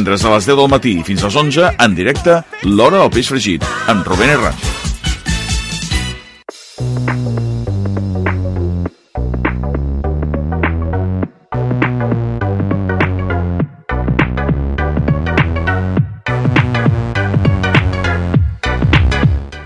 a les 10 del matí fins als 11, en directe, l'Hora del Peix Fregit, amb Rubén Herrans.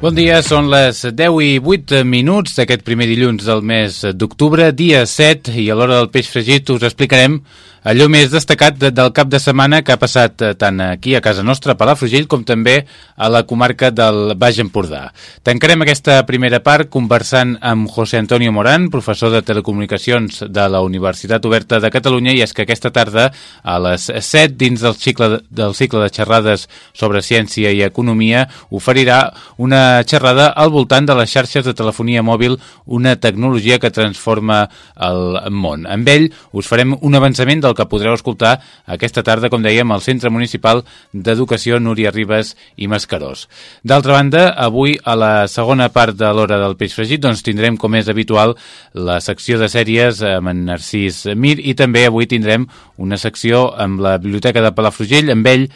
Bon dia, són les 10 i 8 minuts d'aquest primer dilluns del mes d'octubre, dia 7, i a l'hora del peix fregit us explicarem allò més destacat del cap de setmana que ha passat eh, tant aquí a casa nostra, a Palafrugell, com també a la comarca del Baix Empordà. Tancarem aquesta primera part conversant amb José Antonio Morán, professor de Telecomunicacions de la Universitat Oberta de Catalunya, i és que aquesta tarda, a les 7, dins del cicle, del cicle de xerrades sobre ciència i economia, oferirà una xerrada al voltant de les xarxes de telefonia mòbil, una tecnologia que transforma el món. Amb ell us farem un avançament del que podreu escoltar aquesta tarda, com dèiem, al Centre Municipal d'Educació Núria Ribes i Mascarós. D'altra banda, avui, a la segona part de l'hora del peix fregit, doncs tindrem, com és habitual, la secció de sèries amb en Narcís Mir i també avui tindrem una secció amb la Biblioteca de Palafrugell. Amb, ell,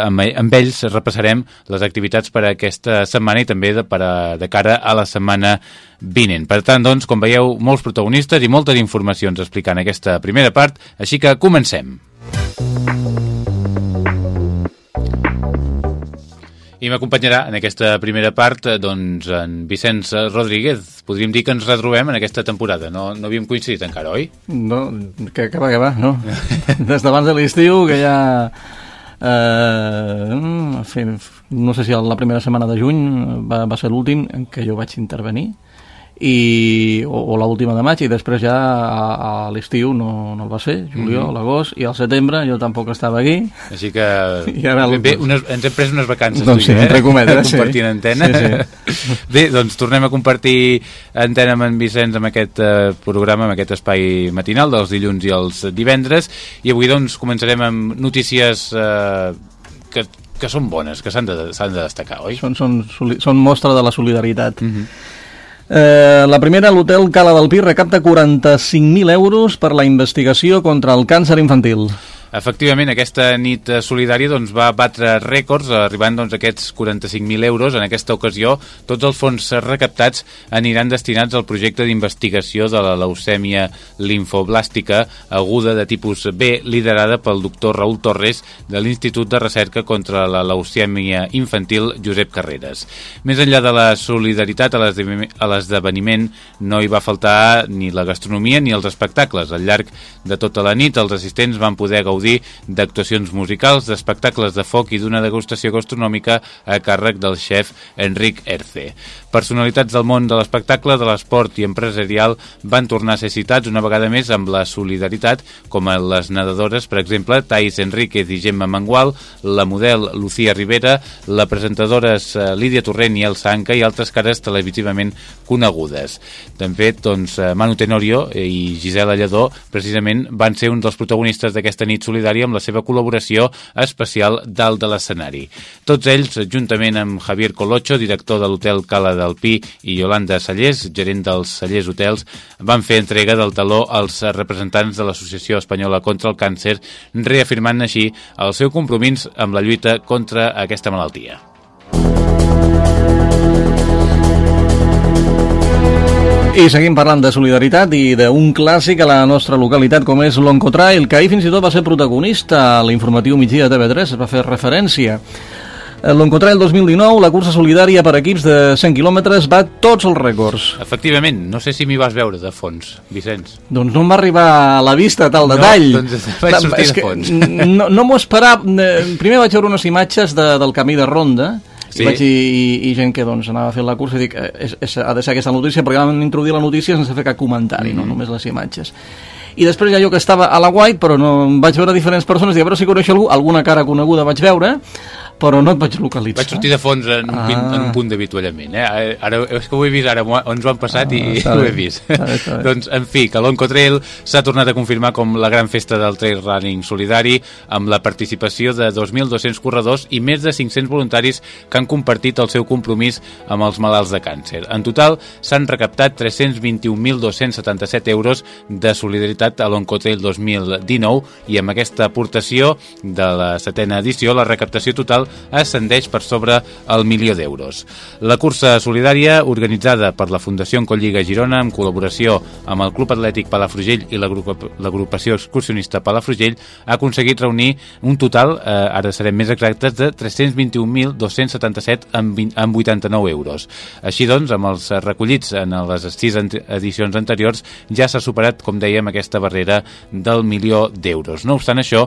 amb, amb ells repassarem les activitats per a aquesta setmana i també de, per a, de cara a la setmana vinent. Per tant, doncs, com veieu, molts protagonistes i moltes informacions explicant aquesta primera part, així que comencem. I m'acompanyarà en aquesta primera part doncs, en Vicenç Rodríguez. Podríem dir que ens retrobem en aquesta temporada. No, no havíem coincidit encara, oi? No, que, que va, que va, no. Des d'abans de l'estiu, que ja... Eh, fi, no sé si la primera setmana de juny va, va ser l'últim en què jo vaig intervenir i, o, o l'última de maig i després ja a, a l'estiu no, no el va ser, juliol, mm -hmm. l'agost i al setembre jo tampoc estava aquí així que ara el... bé, unes, ens hem pres unes vacances doncs sí, eh? cometes, compartint sí. antena sí, sí. bé, doncs tornem a compartir antena amb en Vicenç amb aquest eh, programa, amb aquest espai matinal dels dilluns i els divendres i avui doncs començarem amb notícies eh, que que són bones, que s'han de, de destacar, oi? Són, són, són mostra de la solidaritat. Mm -hmm. Eh, la primera, l'hotel Cala del Pi recapta 45.000 euros per la investigació contra el càncer infantil. Efectivament, aquesta nit solidària doncs, va batre rècords, arribant doncs, a aquests 45.000 euros. En aquesta ocasió, tots els fons recaptats aniran destinats al projecte d'investigació de la leucèmia linfoblàstica aguda de tipus B, liderada pel doctor Raül Torres de l'Institut de Recerca contra la Leucèmia Infantil Josep Carreras. Més enllà de la solidaritat a l'esdeveniment, no hi va faltar ni la gastronomia ni els espectacles. Al llarg de tota la nit, els assistents van poder gaudir gaudir d'actuacions musicals, d'espectacles de foc i d'una degustació gastronòmica a càrrec del xef Enric Erce. Personalitats del món de l'espectacle, de l'esport i empresarial van tornar a ser citats una vegada més amb la solidaritat, com a les nedadores, per exemple, Thais Enríquez i Gemma Mangual, la model Lucía Rivera, la presentadores eh, Lídia Torrent i Elsa Anca i altres cares televisivament conegudes. De fet, doncs, eh, Manu Tenorio i Gisela Lledó precisament van ser un dels protagonistes d'aquesta nit solidària amb la seva col·laboració especial dalt de l'escenari. Tots ells, juntament amb Javier Colocho, director de l'hotel Cala del Pi, i Yolanda Sallés, gerent dels Sallés Hotels, van fer entrega del taló als representants de l'Associació Espanyola contra el Càncer, reafirmant així el seu compromís amb la lluita contra aquesta malaltia. I seguim parlant de solidaritat i d'un clàssic a la nostra localitat com és l'Oncotrail, que ahir fins i tot va ser protagonista a l'informatiu migdia de TV3, es va fer referència. L'Oncotrail 2019, la cursa solidària per equips de 100 quilòmetres, va tots els rècords. Efectivament, no sé si m'hi vas veure de fons, Vicenç. Doncs no em va arribar a la vista tal detall. No, doncs vaig sortir de fons. No, no m'ho esperava. Primer vaig veure unes imatges de, del camí de ronda, sí. i vaig dir, i, i gent que doncs, anava a fer la cursa i dic, eh, és, és, ha de ser aquesta notícia perquè van introduir la notícia sense fer cap comentari, mm -hmm. no només les imatges i després ja jo que estava a la White però no vaig veure diferents persones i a veure si coneixo algú, alguna cara coneguda vaig veure però no et vaig localitzar. Vaig sortir de fons en, ah. un, en un punt d'avituallament. Eh? Ara, és que ho he vist ara, ens ho han passat ah, i ho he vist. Està bé, està bé. doncs, en fi, que l'Onco Trail s'ha tornat a confirmar com la gran festa del trail running solidari amb la participació de 2.200 corredors i més de 500 voluntaris que han compartit el seu compromís amb els malalts de càncer. En total, s'han recaptat 321.277 euros de solidaritat a l'Onco Trail 2019 i amb aquesta aportació de la setena edició, la recaptació total ascendeix per sobre el milió d'euros. La cursa solidària, organitzada per la Fundació Encolliga Girona en col·laboració amb el Club Atlètic Palafrugell i l'agrupació excursionista Palafrugell, ha aconseguit reunir un total, eh, ara serem més exactes, de 321.277 amb, amb 89 euros. Així doncs, amb els recollits en les sis edicions anteriors, ja s'ha superat, com dèiem, aquesta barrera del milió d'euros. No obstant això,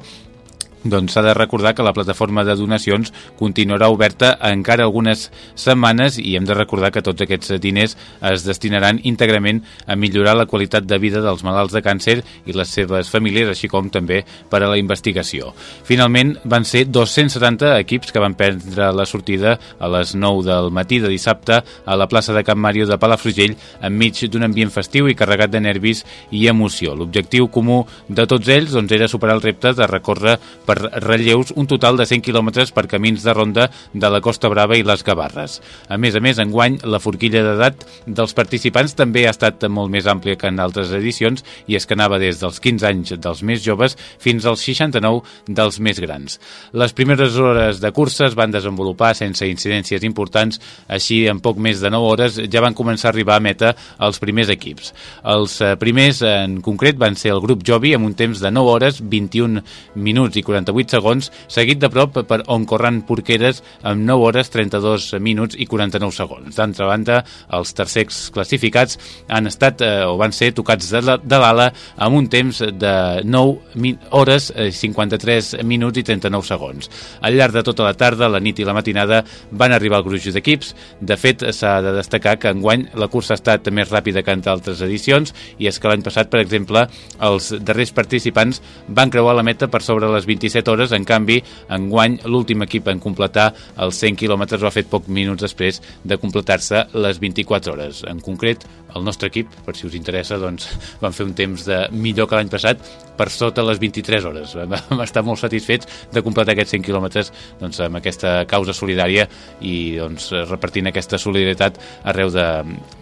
doncs s'ha de recordar que la plataforma de donacions continuarà oberta encara algunes setmanes i hem de recordar que tots aquests diners es destinaran íntegrament a millorar la qualitat de vida dels malalts de càncer i les seves famílies, així com també per a la investigació. Finalment, van ser 270 equips que van prendre la sortida a les 9 del matí de dissabte a la plaça de Camp Màrio de Palafrugell enmig d'un ambient festiu i carregat de nervis i emoció. L'objectiu comú de tots ells doncs, era superar el repte de recórrer per relleus un total de 100 quilòmetres per camins de ronda de la Costa Brava i les Gavarres. A més a més, enguany, la forquilla d'edat dels participants també ha estat molt més àmplia que en altres edicions i és que anava des dels 15 anys dels més joves fins als 69 dels més grans. Les primeres hores de cursa es van desenvolupar sense incidències importants, així en poc més de 9 hores ja van començar a arribar a meta els primers equips. Els eh, primers en concret van ser el grup Jovi amb un temps de 9 hores, 21 minuts i 40 48 segons, seguit de prop per on corren Porqueres amb 9 hores 32 minuts i 49 segons. D'altra banda, els tercers classificats han estat eh, o van ser tocats de l'ala amb un temps de 9 hores 53 eh, minuts i 39 segons. Al llarg de tota la tarda, la nit i la matinada van arribar el gruix d'equips. De fet, s'ha de destacar que enguany la cursa ha estat més ràpida que en altres edicions i és que l'any passat, per exemple, els darrers participants van creuar la meta per sobre les 25 27 hores, en canvi, enguany l'últim equip en completar els 100 quilòmetres ho ha fet pocs minuts després de completar-se les 24 hores. En concret, el nostre equip, per si us interessa, doncs, van fer un temps de millor que l'any passat per sota les 23 hores. Vam estar molt satisfets de completar aquests 100 quilòmetres doncs, amb aquesta causa solidària i doncs, repartint aquesta solidaritat arreu de,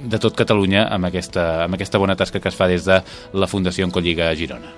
de tot Catalunya amb aquesta, amb aquesta bona tasca que es fa des de la Fundació Encolliga Girona.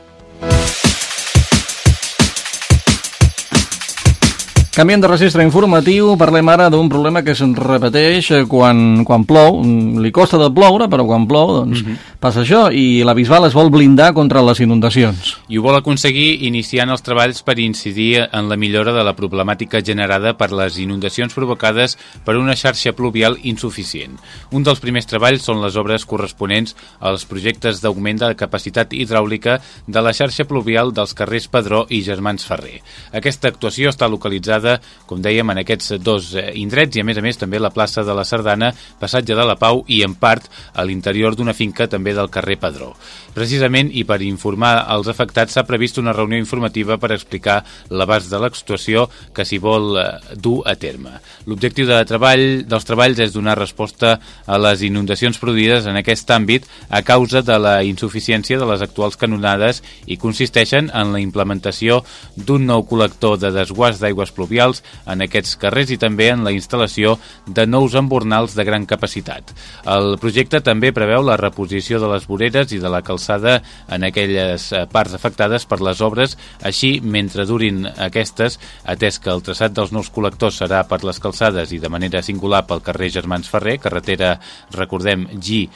Canviem de registre informatiu, parlem ara d'un problema que se'n repeteix eh, quan, quan plou. Mm, li costa de ploure, però quan plou doncs, uh mhm. -huh. passa això i la Bisbal es vol blindar contra les inundacions. I ho vol aconseguir iniciant els treballs per incidir en la millora de la problemàtica generada per les inundacions provocades per una xarxa pluvial insuficient. Un dels primers treballs són les obres corresponents als projectes d'augment de la capacitat hidràulica de la xarxa pluvial dels carrers Pedró i Germans Ferrer. Aquesta actuació està localitzada ubicada, com dèiem, en aquests dos eh, indrets i a més a més també la plaça de la Sardana, passatge de la Pau i en part a l'interior d'una finca també del carrer Padró. Precisament i per informar als afectats s'ha previst una reunió informativa per explicar l'abast de l'actuació que s'hi vol eh, dur a terme. L'objectiu de treball dels treballs és donar resposta a les inundacions produïdes en aquest àmbit a causa de la insuficiència de les actuals canonades i consisteixen en la implementació d'un nou col·lector de desguàs d'aigües pluvials fluvials en aquests carrers i també en la instal·lació de nous embornals de gran capacitat. El projecte també preveu la reposició de les voreres i de la calçada en aquelles eh, parts afectades per les obres, així mentre durin aquestes, atès que el traçat dels nous col·lectors serà per les calçades i de manera singular pel carrer Germans Ferrer, carretera, recordem, GI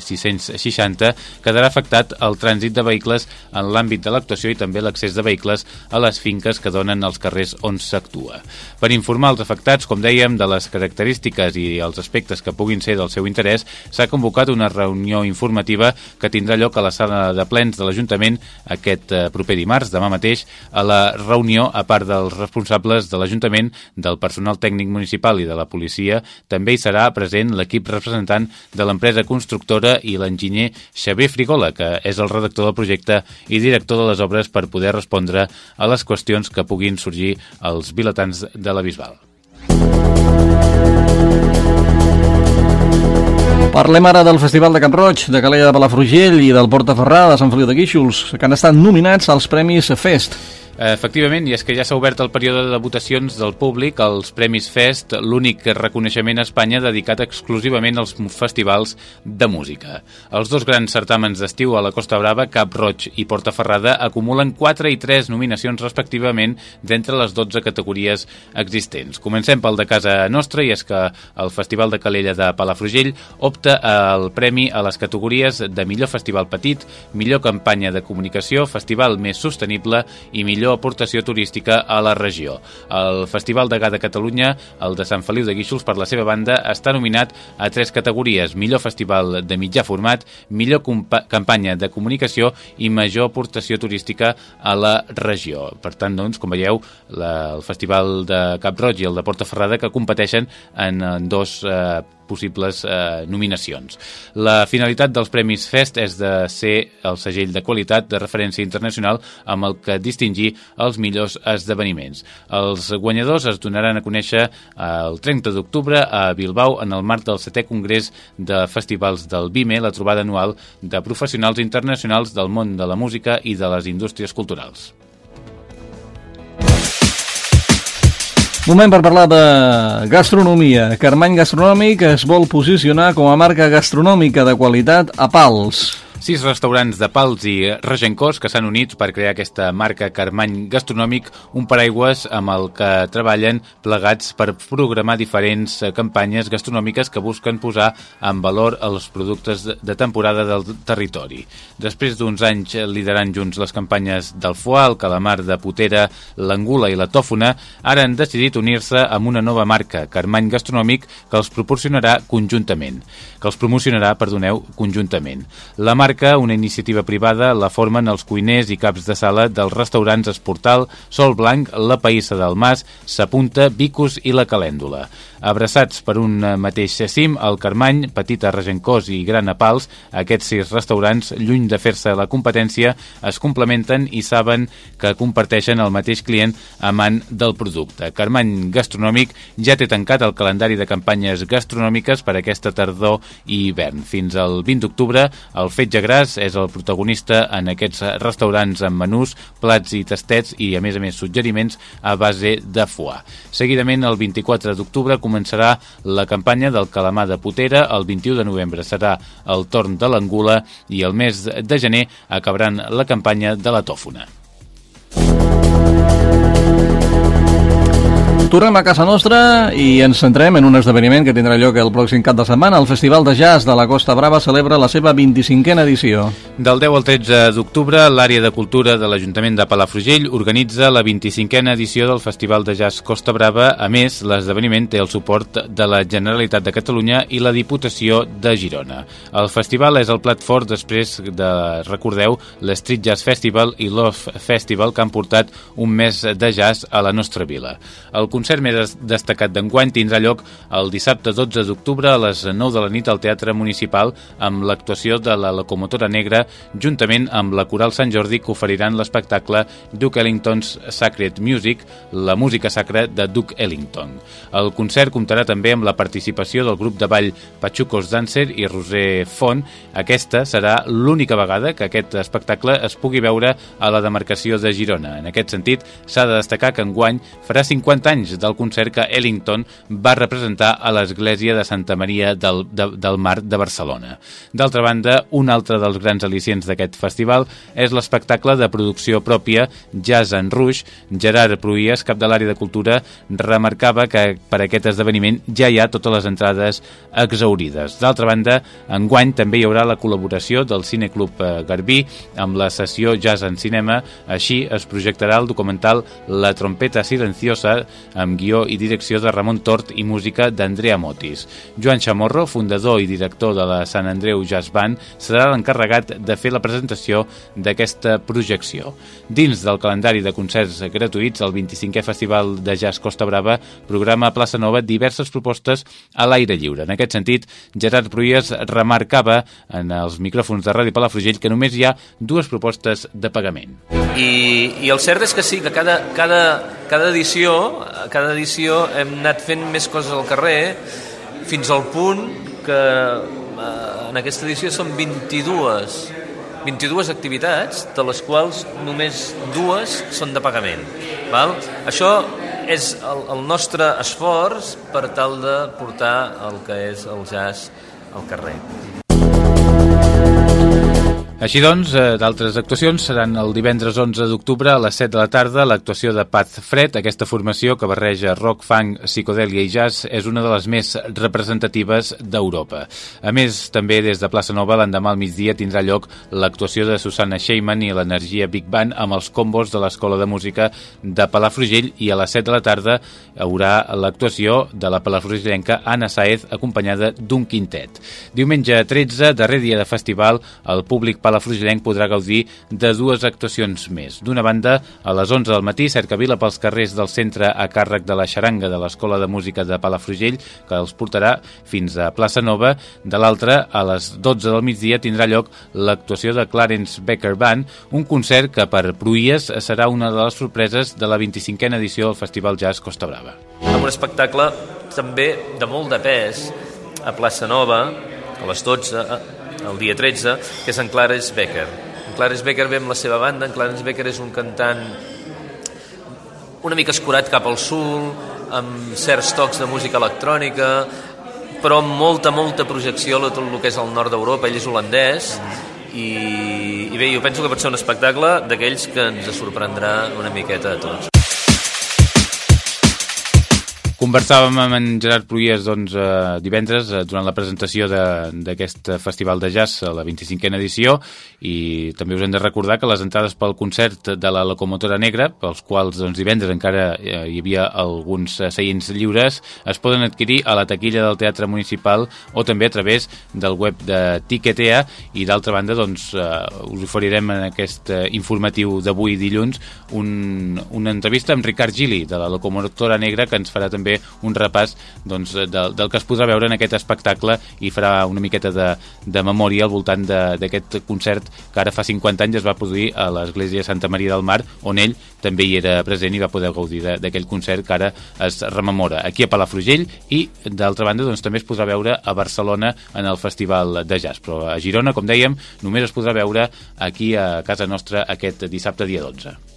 660, quedarà afectat el trànsit de vehicles en l'àmbit de l'actuació i també l'accés de vehicles a les finques que donen als carrers on s'actua actua. Per informar els afectats, com dèiem, de les característiques i els aspectes que puguin ser del seu interès, s'ha convocat una reunió informativa que tindrà lloc a la sala de plens de l'Ajuntament aquest eh, proper dimarts, demà mateix, a la reunió, a part dels responsables de l'Ajuntament, del personal tècnic municipal i de la policia, també hi serà present l'equip representant de l'empresa constructora i l'enginyer Xavier Frigola, que és el redactor del projecte i director de les obres per poder respondre a les qüestions que puguin sorgir als vilatans de la Bisbal. Parlem ara del Festival de Camp Roig, de Calella de Palafrugell i del Portaferrà de Sant Feliu de Guíxols, que han estat nominats als Premis Fest. Efectivament, i és que ja s'ha obert el període de votacions del públic als Premis Fest, l'únic reconeixement a Espanya dedicat exclusivament als festivals de música. Els dos grans certàmens d'estiu a la Costa Brava, Cap Roig i Portaferrada, acumulen 4 i 3 nominacions respectivament d'entre les 12 categories existents. Comencem pel de casa nostra, i és que el Festival de Calella de Palafrugell opta al premi a les categories de millor festival petit, millor campanya de comunicació, festival més sostenible i millor millor aportació turística a la regió. El Festival de Gà de Catalunya, el de Sant Feliu de Guíxols, per la seva banda, està nominat a tres categories. Millor festival de mitjà format, millor campanya de comunicació i major aportació turística a la regió. Per tant, doncs, com veieu, la, el Festival de Cap Roig i el de Portaferrada que competeixen en, en dos eh, possibles eh, nominacions. La finalitat dels Premis Fest és de ser el segell de qualitat de referència internacional amb el que distingir els millors esdeveniments. Els guanyadors es donaran a conèixer eh, el 30 d'octubre a Bilbao en el marc del setè congrés de festivals del BIME, la trobada anual de professionals internacionals del món de la música i de les indústries culturals. Moment per parlar de gastronomia. Carmany Gastronòmic es vol posicionar com a marca gastronòmica de qualitat a pals. Sis restaurants de Pals i Regencós que s'han unit per crear aquesta marca Carmany Gastronòmic, un paraigües amb el que treballen plegats per programar diferents eh, campanyes gastronòmiques que busquen posar en valor els productes de temporada del territori. Després d'uns anys liderant junts les campanyes del foie, el calamar de potera, l'angula i la tòfona, ara han decidit unir-se amb una nova marca, Carmany Gastronòmic, que els proporcionarà conjuntament, que els promocionarà, perdoneu, conjuntament. La marca marca, una iniciativa privada, la formen els cuiners i caps de sala dels restaurants Esportal, Sol Blanc, La Païssa del Mas, Sapunta, Vicus i La Calèndula. Abraçats per un mateix cim, el Carmany, Petita Regencós i Gran Apals, aquests sis restaurants, lluny de fer-se la competència, es complementen i saben que comparteixen el mateix client amant del producte. Carmany Gastronòmic ja té tancat el calendari de campanyes gastronòmiques per aquesta tardor i hivern. Fins al 20 d'octubre, el Fetge Gras és el protagonista en aquests restaurants amb menús, plats i tastets i, a més a més, suggeriments a base de foie. Seguidament, el 24 d'octubre, començarà la campanya del calamar de potera, el 21 de novembre serà el torn de l'angula i el mes de gener acabaran la campanya de la tòfona. Tornem a casa nostra i ens centrem en un esdeveniment que tindrà lloc el pròxim cap de setmana. El Festival de Jazz de la Costa Brava celebra la seva 25a edició. Del 10 al 13 d'octubre, l'àrea de cultura de l'Ajuntament de Palafrugell organitza la 25a edició del Festival de Jazz Costa Brava. A més, l'esdeveniment té el suport de la Generalitat de Catalunya i la Diputació de Girona. El festival és el plat fort després de, recordeu, l'Street Jazz Festival i l'Off Festival que han portat un mes de jazz a la nostra vila. El concert més destacat d'enguany tindrà lloc el dissabte 12 d'octubre a les 9 de la nit al Teatre Municipal amb l'actuació de la Locomotora Negra juntament amb la Coral Sant Jordi que oferiran l'espectacle Duke Ellington's Sacred Music, la música sacra de Duke Ellington. El concert comptarà també amb la participació del grup de ball Pachucos Dancer i Roser Font. Aquesta serà l'única vegada que aquest espectacle es pugui veure a la demarcació de Girona. En aquest sentit, s'ha de destacar que enguany farà 50 anys del concert que Ellington va representar a l'església de Santa Maria del, de, del Mar de Barcelona. D'altra banda, un altre dels grans al·licients d'aquest festival és l'espectacle de producció pròpia Jazz en Rouge. Gerard Pruies, cap de l'àrea de cultura, remarcava que per aquest esdeveniment ja hi ha totes les entrades exaurides. D'altra banda, enguany també hi haurà la col·laboració del Cineclub eh, Garbí amb la sessió Jazz en Cinema. Així es projectarà el documental La trompeta silenciosa amb guió i direcció de Ramon Tort i música d'Andrea Motis. Joan Chamorro, fundador i director de la Sant Andreu Jazz Band, serà l'encarregat de fer la presentació d'aquesta projecció. Dins del calendari de concerts gratuïts, el 25è Festival de Jazz Costa Brava programa a Plaça Nova diverses propostes a l'aire lliure. En aquest sentit, Gerard Pruies remarcava en els micròfons de Ràdio Palafrugell que només hi ha dues propostes de pagament. I, i el cert és que sí, que cada, cada, cada edició cada edició hem anat fent més coses al carrer fins al punt que eh, en aquesta edició són 22 22 activitats, de les quals només dues són de pagament. Val? Això és el, el nostre esforç per tal de portar el que és el jazz al carrer. Així doncs, eh, d'altres actuacions seran el divendres 11 d'octubre a les 7 de la tarda l'actuació de Pat Fred. Aquesta formació que barreja rock, funk, psicodèlia i jazz és una de les més representatives d'Europa. A més, també des de Plaça Nova l'endemà al migdia tindrà lloc l'actuació de Susanna Sheyman i l'energia Big Band amb els combos de l'Escola de Música de Palafrugell i a les 7 de la tarda haurà l'actuació de la palafrugellenca Anna Saez acompanyada d'un quintet. Diumenge 13, darrer dia de festival, el públic palafrugellenc podrà gaudir de dues actuacions més. D'una banda, a les 11 del matí, cercavila pels carrers del centre a càrrec de la xaranga de l'Escola de Música de Palafrugell, que els portarà fins a Plaça Nova. De l'altra, a les 12 del migdia, tindrà lloc l'actuació de Clarence Becker Band, un concert que per Pruies serà una de les sorpreses de la 25a edició del Festival Jazz Costa Brava. Amb un espectacle també de molt de pes a Plaça Nova, a les 12, el dia 13, que és en Clarence Becker. En Clarence Becker ve amb la seva banda, en Clarence Becker és un cantant una mica escurat cap al sul, amb certs tocs de música electrònica, però amb molta, molta projecció a tot el que és el nord d'Europa, ell és holandès, i, i bé, jo penso que pot ser un espectacle d'aquells que ens sorprendrà una miqueta a tots. Conversàvem amb en Gerard Pruies doncs, eh, divendres eh, durant la presentació d'aquest festival de jazz la 25a edició i també us hem de recordar que les entrades pel concert de la Locomotora Negra, pels quals doncs, divendres encara eh, hi havia alguns eh, seients lliures, es poden adquirir a la taquilla del Teatre Municipal o també a través del web de Tiquetea i d'altra banda doncs, eh, us oferirem en aquest eh, informatiu d'avui dilluns un, una entrevista amb Ricard Gili de la Locomotora Negra que ens farà també un repàs doncs, del, del que es podrà veure en aquest espectacle i farà una miqueta de, de memòria al voltant d'aquest concert que ara fa 50 anys es va produir a l'església Santa Maria del Mar, on ell també hi era present i va poder gaudir d'aquell concert que ara es rememora aquí a Palafrugell i d'altra banda doncs, també es podrà veure a Barcelona en el Festival de Jazz, però a Girona, com dèiem, només es podrà veure aquí a casa nostra aquest dissabte dia 12.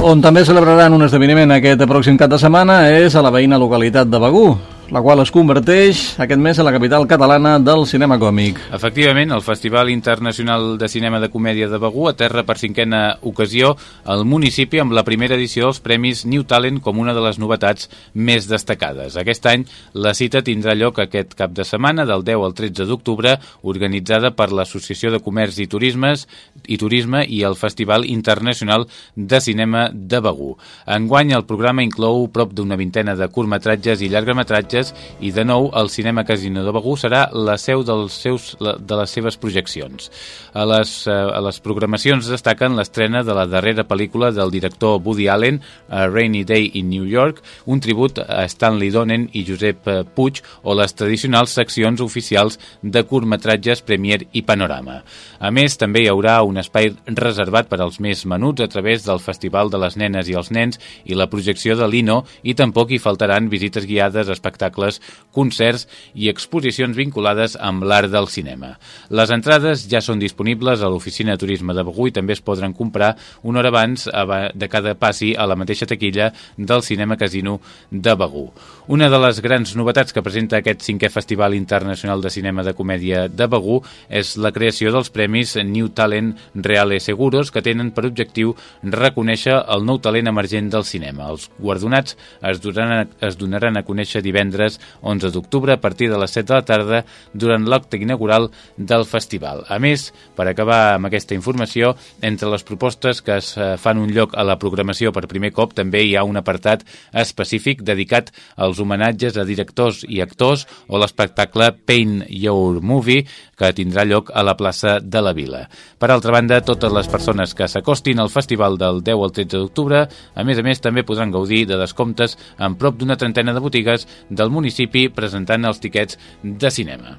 On també celebraran un esdeveniment aquest pròxim cap de setmana és a la veïna localitat de Begú la qual es converteix aquest mes a la capital catalana del cinema còmic. Efectivament, el Festival Internacional de Cinema de Comèdia de Begú aterra per cinquena ocasió al municipi amb la primera edició dels Premis New Talent com una de les novetats més destacades. Aquest any la cita tindrà lloc aquest cap de setmana del 10 al 13 d'octubre organitzada per l'Associació de Comerç i Turismes i Turisme i el Festival Internacional de Cinema de Begú. Enguany el programa inclou prop d'una vintena de curtmetratges i llargmetratges Sitges i de nou el Cinema Casino de Begú serà la seu dels seus, de les seves projeccions. A les, eh, a les programacions destaquen l'estrena de la darrera pel·lícula del director Woody Allen, A Rainy Day in New York, un tribut a Stanley Donen i Josep eh, Puig o les tradicionals seccions oficials de curtmetratges Premier i Panorama. A més, també hi haurà un espai reservat per als més menuts a través del Festival de les Nenes i els Nens i la projecció de l'Ino i tampoc hi faltaran visites guiades, espectacles espectacles, concerts i exposicions vinculades amb l'art del cinema. Les entrades ja són disponibles a l'oficina de turisme de Begú i també es podran comprar una hora abans de cada passi a la mateixa taquilla del Cinema Casino de Begú. Una de les grans novetats que presenta aquest cinquè Festival Internacional de Cinema de Comèdia de Begú és la creació dels premis New Talent Reale Seguros que tenen per objectiu reconèixer el nou talent emergent del cinema. Els guardonats es donaran a, es donaran a conèixer divendres divendres 11 d'octubre a partir de les 7 de la tarda durant l'acte inaugural del festival. A més, per acabar amb aquesta informació, entre les propostes que es eh, fan un lloc a la programació per primer cop també hi ha un apartat específic dedicat als homenatges a directors i actors o l'espectacle Paint Your Movie que tindrà lloc a la plaça de la Vila. Per altra banda, totes les persones que s'acostin al festival del 10 al 13 d'octubre, a més a més, també podran gaudir de descomptes en prop d'una trentena de botigues del municipi presentant els tiquets de cinema.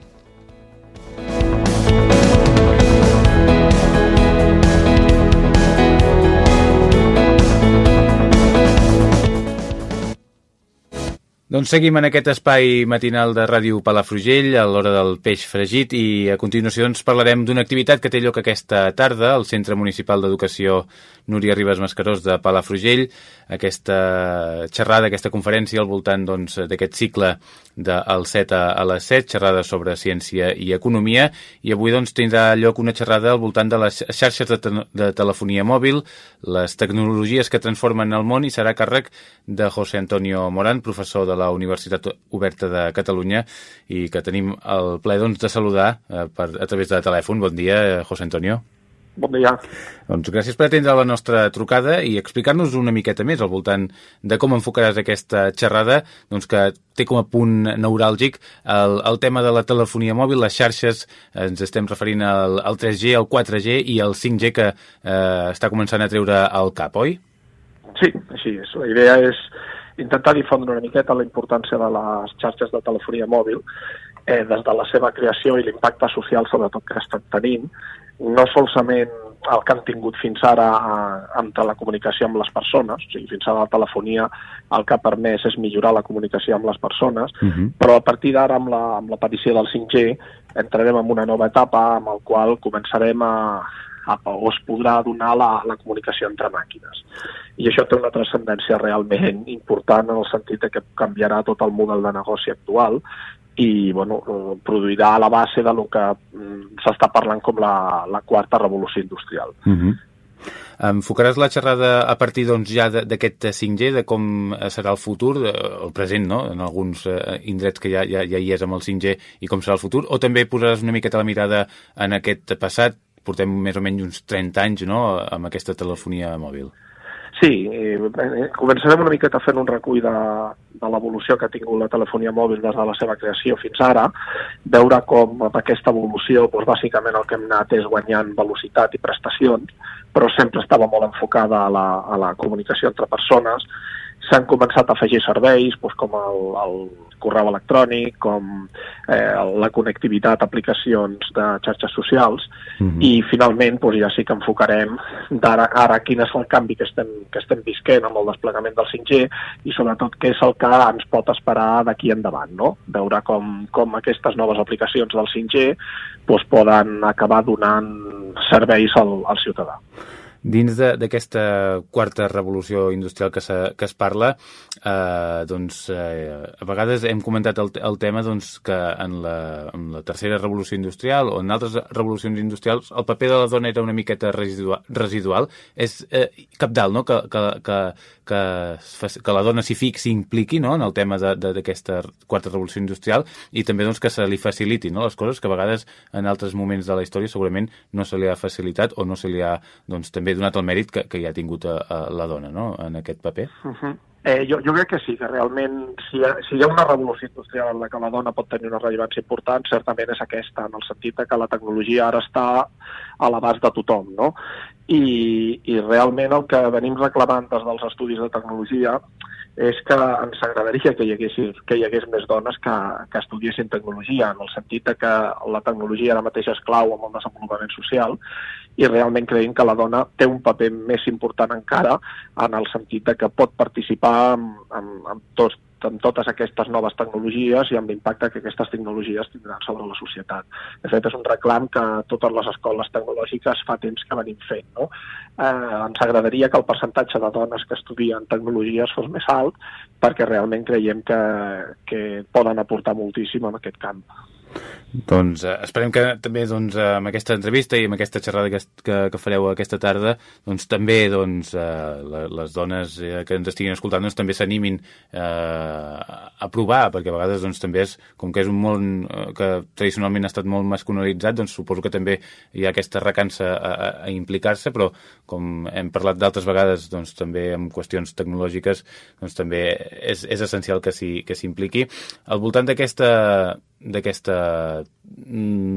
Doncs seguim en aquest espai matinal de Ràdio Palafrugell a l'hora del peix fregit i a continuació ens parlarem d'una activitat que té lloc aquesta tarda al Centre Municipal d'Educació Núria Ribes Mascarós de Palafrugell, aquesta xerrada, aquesta conferència al voltant doncs, d'aquest doncs, cicle del 7 a les 7, xerrada sobre ciència i economia, i avui doncs, tindrà lloc una xerrada al voltant de les xarxes de, te de telefonia mòbil, les tecnologies que transformen el món, i serà càrrec de José Antonio Morán, professor de la Universitat Oberta de Catalunya i que tenim el ple doncs, de saludar eh, per, a través de telèfon. Bon dia, José Antonio. Bon dia. Doncs gràcies per atendre la nostra trucada i explicar-nos una miqueta més al voltant de com enfocaràs aquesta xerrada doncs que té com a punt neuràlgic el, el tema de la telefonia mòbil, les xarxes, ens estem referint al, al 3G, al 4G i al 5G que eh, està començant a treure al cap, oi? Sí, així és. La idea és intentar difondre una miqueta la importància de les xarxes de telefonia mòbil eh, des de la seva creació i l'impacte social sobretot que estan tenint, no solament el que han tingut fins ara eh, telecomunicació amb les persones, o sigui, fins ara la telefonia el que ha permès és millorar la comunicació amb les persones, uh -huh. però a partir d'ara amb l'aparició la, del 5G entrarem en una nova etapa amb el qual començarem a, o es podrà donar la, la comunicació entre màquines. I això té una transcendència realment important en el sentit que canviarà tot el model de negoci actual i bueno, produirà a la base de lo que mm, s'està parlant com la, la quarta revolució industrial. Uh -huh. Enfocaràs la xerrada a partir doncs, ja d'aquest 5G, de com serà el futur, el present, no? en alguns eh, indrets que ja, ja, ja hi és amb el 5G, i com serà el futur, o també posaràs una miqueta la mirada en aquest passat, portem més o menys uns 30 anys no? amb aquesta telefonia mòbil? Sí, eh, començarem una miqueta fent un recull de, de l'evolució que ha tingut la telefonia mòbil des de la seva creació fins ara, veure com amb aquesta evolució, doncs, bàsicament el que hem anat és guanyant velocitat i prestacions, però sempre estava molt enfocada a la, a la comunicació entre persones, s'han començat a afegir serveis doncs, com el, el correu electrònic, com eh, la connectivitat, aplicacions de xarxes socials, mhm. -huh. i finalment doncs, ja sí que enfocarem d'ara ara quin és el canvi que estem, que estem visquent amb el desplegament del 5G i sobretot què és el que ens pot esperar d'aquí endavant, no? Veure com, com aquestes noves aplicacions del 5G doncs, poden acabar donant serveis al, al ciutadà. Dins d'aquesta quarta revolució industrial que, se, que es parla, eh, doncs, eh, a vegades hem comentat el, el tema doncs, que en la, en la tercera revolució industrial o en altres revolucions industrials el paper de la dona era una miqueta residual. residual. És eh, capdalt no? que, que, que, que, que la dona s'hi fixi, s'impliqui no? en el tema d'aquesta quarta revolució industrial i també doncs, que se li faciliti no? les coses que a vegades en altres moments de la història segurament no se li ha facilitat o no se li ha doncs, també també donat el mèrit que, que hi ha tingut a, a la dona no? en aquest paper. Uh -huh. eh, jo, jo crec que sí, que realment si hi, ha, si hi ha una revolució industrial en la que la dona pot tenir una rellevància important, certament és aquesta, en el sentit que la tecnologia ara està a l'abast de tothom, no? I, I realment el que venim reclamant des dels estudis de tecnologia és que ens agradaria que hi hagués, que hi hagués més dones que, que estudiessin tecnologia, en el sentit de que la tecnologia ara mateix és clau amb el desenvolupament social i realment creiem que la dona té un paper més important encara en el sentit de que pot participar en, en, en tots amb totes aquestes noves tecnologies i amb l'impacte que aquestes tecnologies tindran sobre la societat. De fet, és un reclam que totes les escoles tecnològiques fa temps que venim fent. No? Eh, ens agradaria que el percentatge de dones que estudien tecnologies fos més alt perquè realment creiem que, que poden aportar moltíssim en aquest camp. Doncs eh, esperem que també doncs, eh, amb aquesta entrevista i amb aquesta xerrada que, que, que fareu aquesta tarda doncs, també doncs, eh, les dones eh, que ens estiguin escoltant doncs, també s'animin eh, a provar, perquè a vegades doncs, també és, com que és un món eh, que tradicionalment ha estat molt masculinitzat, doncs suposo que també hi ha aquesta recança a, a, a implicar-se, però com hem parlat d'altres vegades doncs, també en qüestions tecnològiques doncs, també és, és essencial que s'impliqui. Al voltant d'aquesta d'aquesta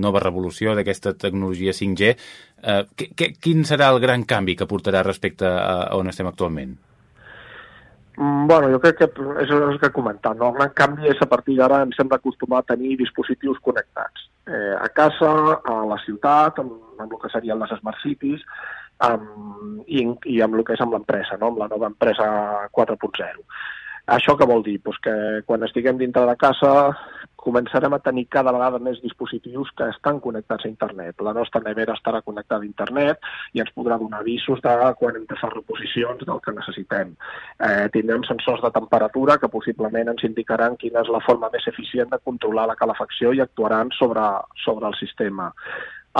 nova revolució, d'aquesta tecnologia 5G, eh, que, que, quin serà el gran canvi que portarà respecte a, a on estem actualment? Mm, bueno, jo crec que és el que he comentat. No? El gran canvi és a partir d'ara ens hem d'acostumar a tenir dispositius connectats. Eh, a casa, a la ciutat, amb, amb el que serien les smart cities, amb, i, i amb el que és amb l'empresa, no? amb la nova empresa 4.0. Això què vol dir? Pues que quan estiguem dintre de casa començarem a tenir cada vegada més dispositius que estan connectats a internet. La nostra nevera estarà connectada a internet i ens podrà donar avisos de quan hem de fer reposicions del que necessitem. Eh, tindrem sensors de temperatura que possiblement ens indicaran quina és la forma més eficient de controlar la calefacció i actuaran sobre, sobre el sistema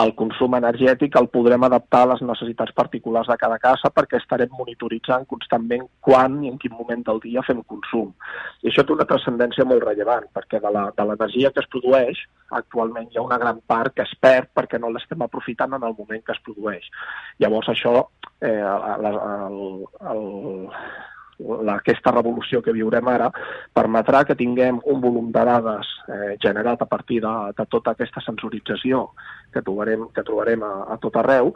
el consum energètic el podrem adaptar a les necessitats particulars de cada casa perquè estarem monitoritzant constantment quan i en quin moment del dia fem consum. I això té una transcendència molt rellevant, perquè de l'energia que es produeix, actualment hi ha una gran part que es perd perquè no l'estem aprofitant en el moment que es produeix. Llavors això, eh, el, el, el, aquesta revolució que viurem ara permetrà que tinguem un volum de dades eh, generat a partir de, de tota aquesta sensorització que trobarem, que trobarem a, a tot arreu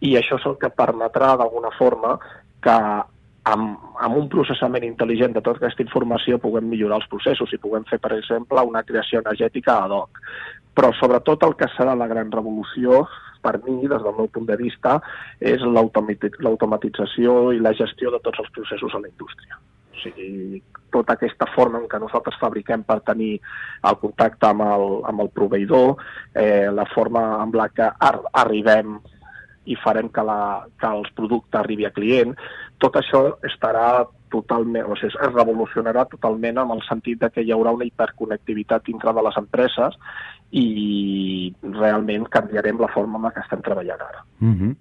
i això és el que permetrà d'alguna forma que amb, amb un processament intel·ligent de tota aquesta informació puguem millorar els processos i puguem fer, per exemple, una creació energètica ad hoc. Però sobretot el que serà la gran revolució per mi, des del meu punt de vista, és l'automatització i la gestió de tots els processos a la indústria. O sigui, tota aquesta forma en què nosaltres fabriquem per tenir el contacte amb el, amb el proveïdor, eh, la forma amb la que ar arribem i farem que, la, que els productes arribi a client, tot això estarà totalment, o sigui, es revolucionarà totalment amb el sentit de que hi haurà una hiperconnectivitat dintre de les empreses i realment canviarem la forma en que estem treballant ara. Mm -hmm.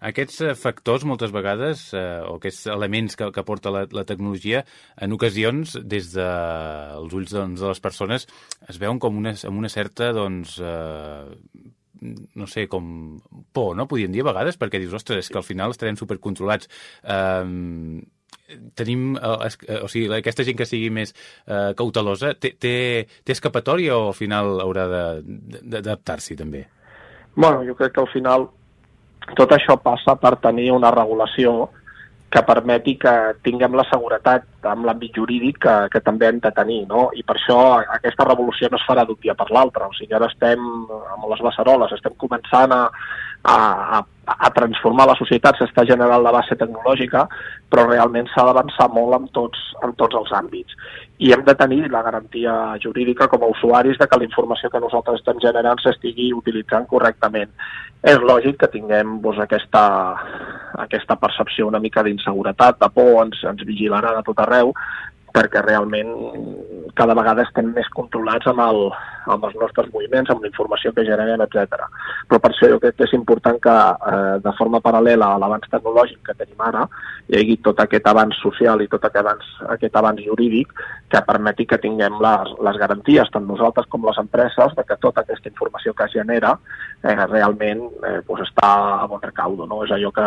Aquests eh, factors, moltes vegades, eh, o aquests elements que, que porta la, la tecnologia, en ocasions, des dels de ulls doncs, de les persones, es veuen com una, amb una certa, doncs, eh, no sé, com por, no? Podríem dir a vegades, perquè dius, ostres, que al final estarem supercontrolats. Eh, tenim, eh, eh, o sigui, aquesta gent que sigui més eh, cautelosa, té, té, té escapatòria o al final haurà d'adaptar-s'hi també? Bueno, jo crec que al final tot això passa per tenir una regulació que permeti que tinguem la seguretat amb l'àmbit jurídic que, que també hem de tenir, no? I per això aquesta revolució no es farà d'un dia per l'altre. O sigui, ara estem amb les beceroles, estem començant a, a, a a transformar la societat, s'està generant la base tecnològica, però realment s'ha d'avançar molt en tots, en tots els àmbits. I hem de tenir la garantia jurídica com a usuaris de que la informació que nosaltres estem generant s'estigui utilitzant correctament. És lògic que tinguem doncs, aquesta, aquesta percepció una mica d'inseguretat, de por, ens, ens vigilaran a tot arreu, perquè realment cada vegada estem més controlats amb, el, amb els nostres moviments, amb la informació que generem, etc. Però per això jo crec que és important que eh, de forma paral·lela a l'avanç tecnològic que tenim ara hi hagi tot aquest avanç social i tot aquest avanç, aquest avanç jurídic que permeti que tinguem les, les garanties, tant nosaltres com les empreses, de que tota aquesta informació que es genera eh, realment eh, pues està a bon recaudo. No? És allò que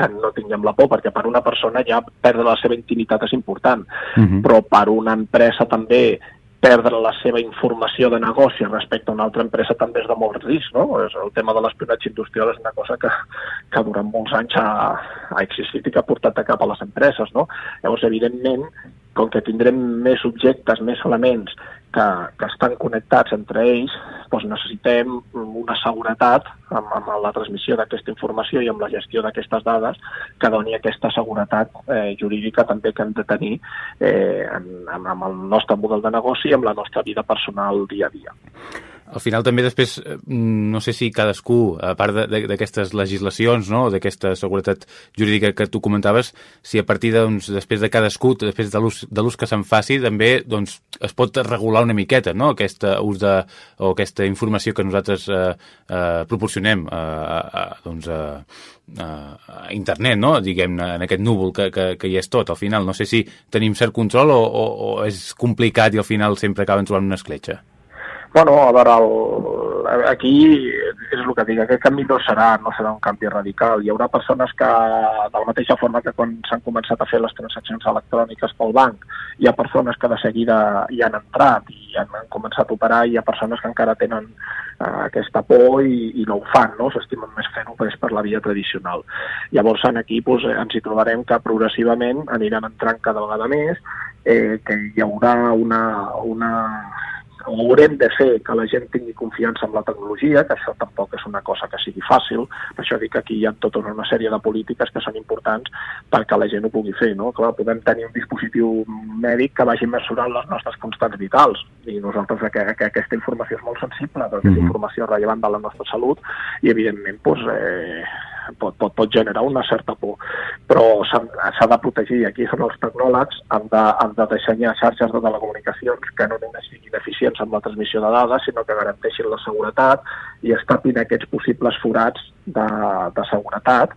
que no tinguem la por, perquè per una persona ja perdre la seva intimitat és important, uh mhm. -huh. però per una empresa també perdre la seva informació de negoci respecte a una altra empresa també és de molt risc, no? El tema de l'espionatge industrial és una cosa que, que durant molts anys ha, ha existit i que ha portat a cap a les empreses, no? Llavors, evidentment, com que tindrem més objectes, més elements que, que estan connectats entre ells, doncs necessitem una seguretat amb, amb la transmissió d'aquesta informació i amb la gestió d'aquestes dades que doni aquesta seguretat eh, jurídica també que hem de tenir eh, amb, amb el nostre model de negoci i amb la nostra vida personal dia a dia. Al final també després, eh, no sé si cadascú, a part d'aquestes legislacions, no?, d'aquesta seguretat jurídica que tu comentaves, si a partir de, doncs, després de cadascú, després de l'ús que se'n faci, també doncs, es pot regular una miqueta, no?, aquest ús de, o aquesta informació que nosaltres eh, eh, proporcionem eh, a, doncs, a, a internet, no?, diguem en aquest núvol que, que, que hi és tot, al final. No sé si tenim cert control o, o, o és complicat i al final sempre acaben trobant una escletxa. Bueno, a veure, el, aquí és el que dic, aquest canvi no serà, no serà un canvi radical. Hi haurà persones que, de la mateixa forma que quan s'han començat a fer les transaccions electròniques pel banc, hi ha persones que de seguida hi han entrat i han, han començat a operar, i hi ha persones que encara tenen eh, aquesta por i, i no ho fan, no? s'estimen més fent-ho per, la via tradicional. Llavors, aquí doncs, ens hi trobarem que progressivament aniran entrant cada vegada més, eh, que hi haurà una, una haurem de fer que la gent tingui confiança en la tecnologia, que això tampoc és una cosa que sigui fàcil, per això dic que aquí hi ha tota una sèrie de polítiques que són importants perquè la gent ho pugui fer. No? Clar, podem tenir un dispositiu mèdic que vagi mesurant les nostres constants vitals i nosaltres que, que aquesta informació és molt sensible perquè és mhm. informació rellevant de la nostra salut i evidentment doncs, eh, pot, pot, pot generar una certa por, però s'ha de protegir. Aquí són els tecnòlegs, han de, han de dissenyar xarxes de telecomunicacions que no només siguin eficients amb la transmissió de dades, sinó que garanteixin la seguretat i es tapin aquests possibles forats de, de seguretat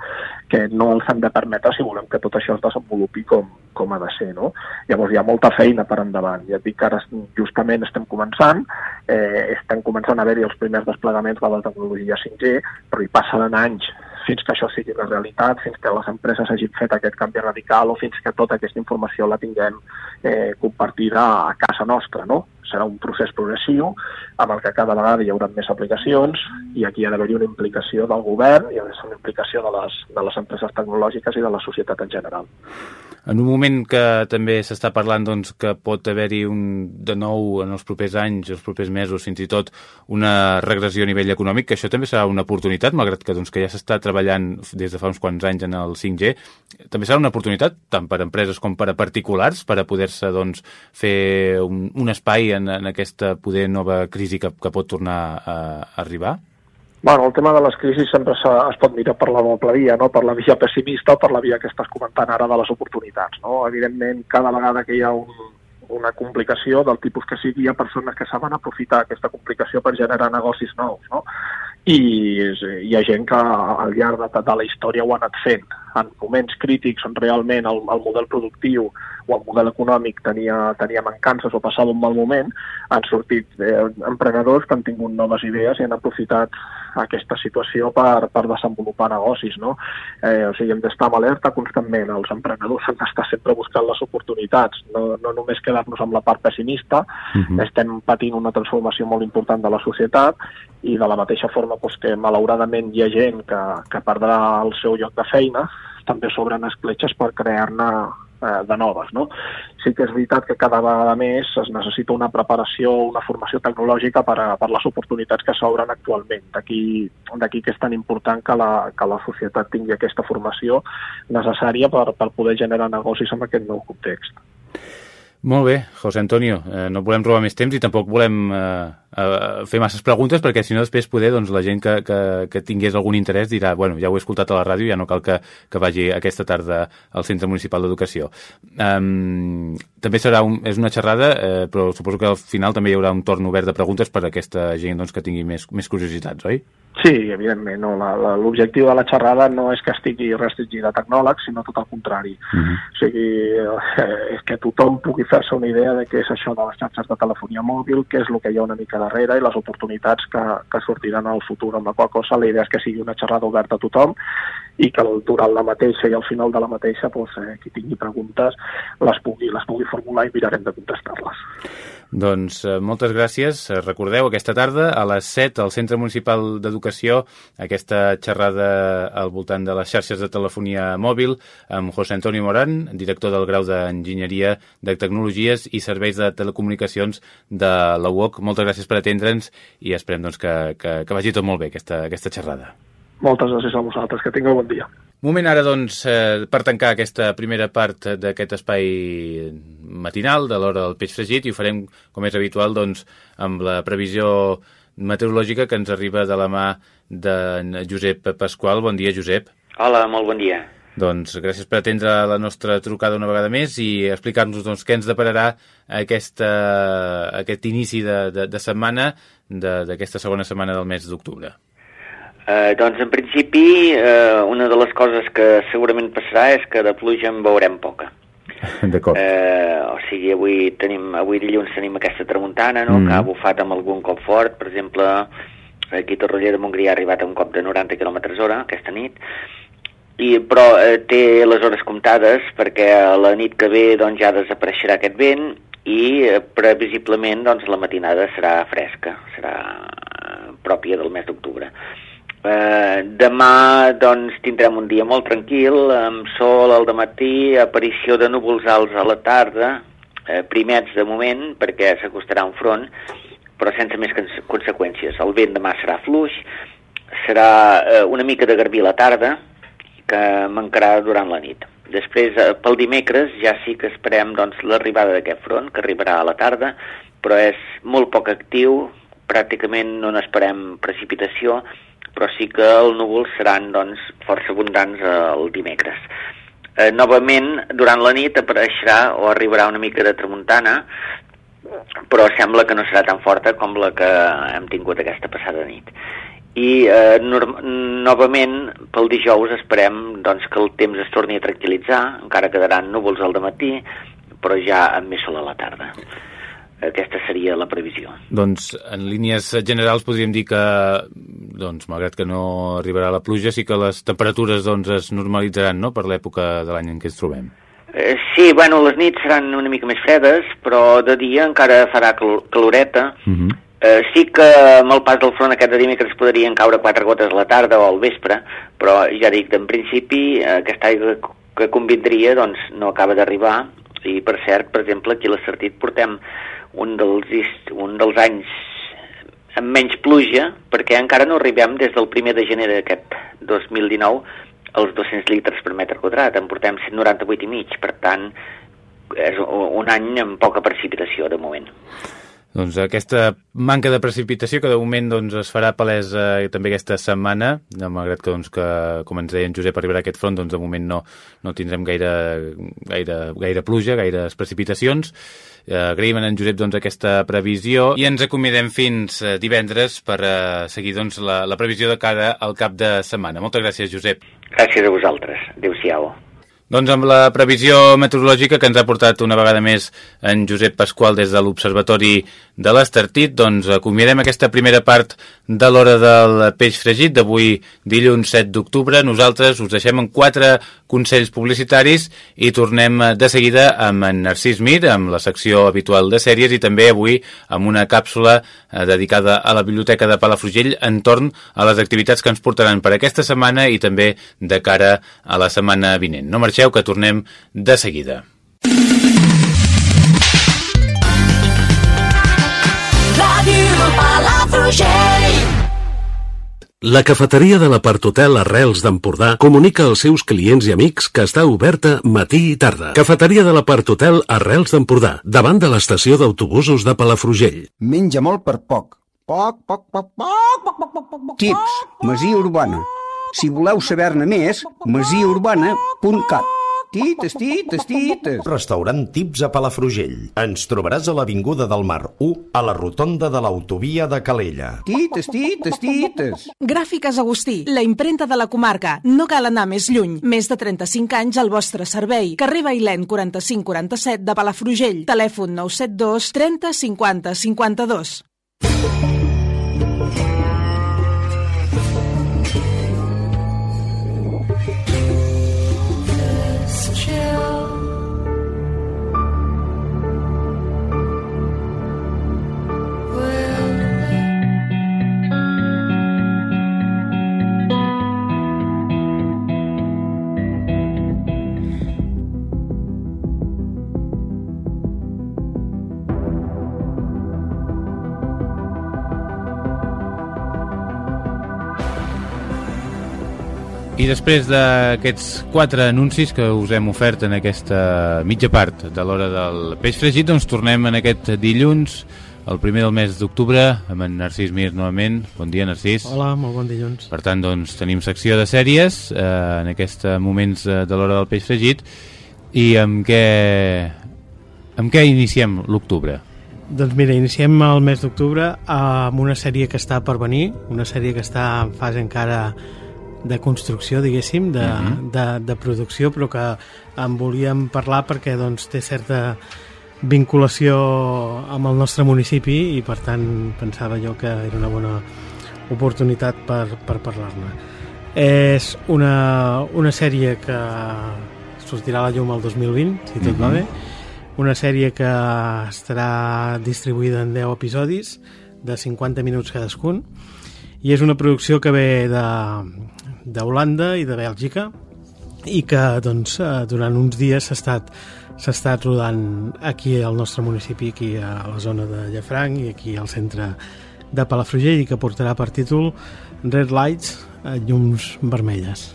que no els han de permetre si volem que tot això es desenvolupi com, com ha de ser. No? Llavors hi ha molta feina per endavant. Ja et dic que ara justament estem començant, eh, estem començant a haver-hi els primers desplegaments de la tecnologia 5G, però hi passaran anys fins que això sigui una realitat, fins que les empreses hagin fet aquest canvi radical o fins que tota aquesta informació la tinguem eh, compartida a casa nostra, no? Serà un procés progressiu amb el que cada vegada hi haurà més aplicacions i aquí ha d'haver-hi una implicació del govern i ha d'haver una implicació de les, de les empreses tecnològiques i de la societat en general. En un moment que també s'està parlant doncs, que pot haver-hi de nou en els propers anys, els propers mesos, fins i tot una regressió a nivell econòmic, que això també serà una oportunitat, malgrat que, doncs, que ja s'està treballant des de fa uns quants anys en el 5G, també serà una oportunitat tant per a empreses com per a particulars per a poder-se doncs, fer un, un espai en, en aquesta poder nova crisi que, que pot tornar a, a arribar? Bueno, el tema de les crisis sempre es pot mirar per la doble via, no? per la via pessimista o per la via que estàs comentant ara de les oportunitats. No? Evidentment, cada vegada que hi ha un, una complicació del tipus que sigui, hi ha persones que saben aprofitar aquesta complicació per generar negocis nous. No? I hi ha gent que al llarg de, de la història ho ha anat fent. En moments crítics on realment el, el model productiu o el model econòmic tenia, tenia mancances o passava un mal moment, han sortit eh, emprenedors que han tingut noves idees i han aprofitat aquesta situació per, per desenvolupar negocis. No? Eh, o sigui, hem d'estar amb alerta constantment. Els emprenedors han d'estar sempre buscant les oportunitats, no, no només quedar-nos amb la part pessimista. Uh mhm. -huh. Estem patint una transformació molt important de la societat i de la mateixa forma doncs, que malauradament hi ha gent que, que perdrà el seu lloc de feina, també s'obren escletxes per crear-ne eh, de noves. No? Sí que és veritat que cada vegada més es necessita una preparació, una formació tecnològica per, a, per les oportunitats que s'obren actualment. D'aquí que és tan important que la, que la societat tingui aquesta formació necessària per, per poder generar negocis en aquest nou context. Molt bé, José Antonio, eh, no volem robar més temps i tampoc volem eh, eh, fer masses preguntes perquè si no després poder doncs, la gent que, que, que tingués algun interès dirà, bueno, ja ho he escoltat a la ràdio, ja no cal que, que vagi aquesta tarda al Centre Municipal d'Educació. Um, també serà un, és una xerrada, eh, però suposo que al final també hi haurà un torn obert de preguntes per a aquesta gent doncs, que tingui més, més curiositats, oi? Sí, evidentment. No. L'objectiu de la xerrada no és que estigui restringida a tecnòlegs, sinó tot el contrari. Uh mhm. -huh. O sigui, eh, és que tothom pugui fer-se una idea de què és això de les xarxes de telefonia mòbil, què és el que hi ha una mica darrere i les oportunitats que, que sortiran al futur. Amb la qual cosa la idea és que sigui una xerrada oberta a tothom i que durant la mateixa i al final de la mateixa doncs, eh, qui tingui preguntes les pugui, les pugui formular i mirarem de contestar-les. Doncs eh, moltes gràcies. Eh, recordeu, aquesta tarda a les 7 al Centre Municipal d'Educació aquesta xerrada al voltant de les xarxes de telefonia mòbil amb José Antonio Morán, director del grau d'Enginyeria de Tecnologies i Serveis de Telecomunicacions de la UOC. Moltes gràcies per atendre'ns i esperem doncs, que, que, que vagi tot molt bé aquesta, aquesta xerrada. Moltes gràcies a vosaltres. Que tingueu bon dia. Moment ara, doncs, eh, per tancar aquesta primera part d'aquest espai matinal de l'hora del peix fregit i ho farem, com és habitual, doncs, amb la previsió meteorològica que ens arriba de la mà de Josep Pasqual. Bon dia, Josep. Hola, molt bon dia. Doncs gràcies per atendre la nostra trucada una vegada més i explicar-nos doncs, què ens depararà aquesta, aquest inici de, de, de setmana d'aquesta segona setmana del mes d'octubre. Eh, doncs, en principi, eh, una de les coses que segurament passarà és que de pluja en veurem poca. D'acord. Eh, o sigui, avui, tenim, avui dilluns tenim aquesta tramuntana, no?, mm. que ha bufat amb algun cop fort. Per exemple, aquí a Torroller de Montgrí ha arribat a un cop de 90 km hora aquesta nit, i, però eh, té les hores comptades perquè a la nit que ve doncs, ja desapareixerà aquest vent i eh, previsiblement doncs, la matinada serà fresca, serà eh, pròpia del mes d'octubre. Eh, demà doncs, tindrem un dia molt tranquil, amb sol al matí, aparició de núvols alts a la tarda, eh, primets de moment perquè s'acostarà un front, però sense més conseqüències. El vent demà serà fluix, serà eh, una mica de garbí a la tarda, que mancarà durant la nit. Després, eh, pel dimecres, ja sí que esperem doncs, l'arribada d'aquest front, que arribarà a la tarda, però és molt poc actiu, pràcticament no n'esperem precipitació, però sí que els núvols seran doncs, força abundants el dimecres. Eh, novament, durant la nit apareixerà o arribarà una mica de tramuntana, però sembla que no serà tan forta com la que hem tingut aquesta passada nit i eh, novament pel dijous esperem doncs, que el temps es torni a tranquil·litzar, encara quedaran núvols al matí, però ja amb més sol a la tarda. Aquesta seria la previsió. Doncs en línies generals podríem dir que, doncs, malgrat que no arribarà la pluja, sí que les temperatures doncs, es normalitzaran no?, per l'època de l'any en què ens trobem. Eh, sí, bueno, les nits seran una mica més fredes, però de dia encara farà cal caloreta, uh mhm. -huh Eh, sí que amb el pas del front aquest de dimecres podrien caure quatre gotes a la tarda o al vespre, però ja dic, en principi eh, aquesta aigua que convindria doncs, no acaba d'arribar i per cert, per exemple, aquí a l'Estartit portem un dels, un dels anys amb menys pluja perquè encara no arribem des del primer de gener d'aquest 2019 als 200 litres per metre quadrat, en portem 198 i mig, per tant és un any amb poca precipitació de moment. Doncs aquesta manca de precipitació que de moment doncs, es farà palès eh, també aquesta setmana, malgrat que, doncs, que com ens deia en Josep, arribarà aquest front, doncs de moment no, no tindrem gaire, gaire, gaire pluja, gaires precipitacions. Eh, agraïm en Josep doncs, aquesta previsió i ens acomidem fins eh, divendres per eh, seguir doncs, la, la previsió de cara al cap de setmana. Moltes gràcies, Josep. Gràcies a vosaltres. Adéu-siau. Doncs amb la previsió meteorològica que ens ha portat una vegada més en Josep Pasqual des de l'Observatori de l'Estartit, doncs acomiadem aquesta primera part de l'hora del peix fregit d'avui dilluns 7 d'octubre. Nosaltres us deixem en quatre consells publicitaris i tornem de seguida amb en Narcís Mir, amb la secció habitual de sèries i també avui amb una càpsula eh, dedicada a la Biblioteca de Palafrugell entorn a les activitats que ens portaran per aquesta setmana i també de cara a la setmana vinent. No marxeu, que tornem de seguida. La cafeteria de l'Apart Hotel Arrels d'Empordà comunica als seus clients i amics que està oberta matí i tarda. Cafeteria de l'Apart Hotel Arrels d'Empordà, davant de l'estació d'autobusos de Palafrugell. Menja molt per poc. Poc, poc, poc, poc, poc, poc, poc, poc. Tips, Masia Urbana. Si voleu saber-ne més, masiaurbana.cat. Tites, tites, tites. Restaurant Tips a Palafrugell. Ens trobaràs a l'Avinguda del Mar 1, a la rotonda de l'autovia de Calella. Tites, tites, tites. Gràfiques Agustí, la imprenta de la comarca. No cal anar més lluny. Més de 35 anys al vostre servei. Carrer Bailèn 4547 de Palafrugell. Telèfon 972 30 50 52. I després d'aquests quatre anuncis que us hem ofert en aquesta mitja part de l'hora del peix fregit, doncs tornem en aquest dilluns el primer del mes d'octubre amb en Narcís Mir novament. Bon dia, Narcís. Hola, molt bon dilluns. Per tant, doncs, tenim secció de sèries eh, en aquests moments eh, de l'hora del peix fregit i amb què, amb què iniciem l'octubre? Doncs mira, iniciem el mes d'octubre amb una sèrie que està per venir, una sèrie que està en fase encara de construcció, diguéssim, de, uh -huh. de, de producció, però que en volíem parlar perquè doncs, té certa vinculació amb el nostre municipi i per tant pensava jo que era una bona oportunitat per, per parlar-ne. És una, una sèrie que sortirà a la llum el 2020, si tot uh -huh. va bé, una sèrie que estarà distribuïda en 10 episodis de 50 minuts cadascun i és una producció que ve d'Holanda i de Bèlgica i que doncs, eh, durant uns dies s'ha estat estat rodant aquí al nostre municipi, aquí a la zona de Llafranc i aquí al centre de Palafrugell i que portarà per títol Red Lights, eh, llums vermelles.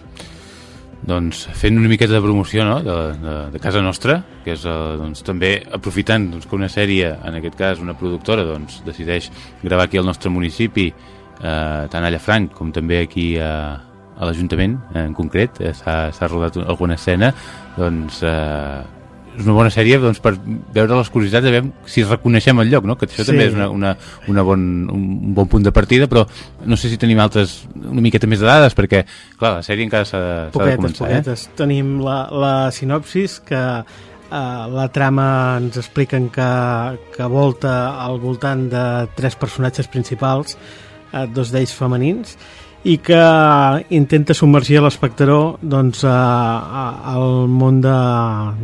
Doncs fent una miqueta de promoció no? de, de, de casa nostra, que és eh, doncs, també aprofitant doncs, que una sèrie, en aquest cas una productora, doncs, decideix gravar aquí al nostre municipi, eh, tant a Llafranc com també aquí a, a l'Ajuntament en concret, eh, s'ha rodat alguna escena, doncs eh, és una bona sèrie doncs, per veure les curiositats de veure si reconeixem el lloc, no? que això sí. també és una, una, una bon, un bon punt de partida, però no sé si tenim altres, una miqueta més de dades, perquè, clar, la sèrie encara s'ha de començar. Poquetes. Eh? Tenim la, la sinopsis que eh, la trama ens expliquen que, que volta al voltant de tres personatges principals, eh, dos d'ells femenins, i que intenta submergir l'espectador doncs, a, a, al món de,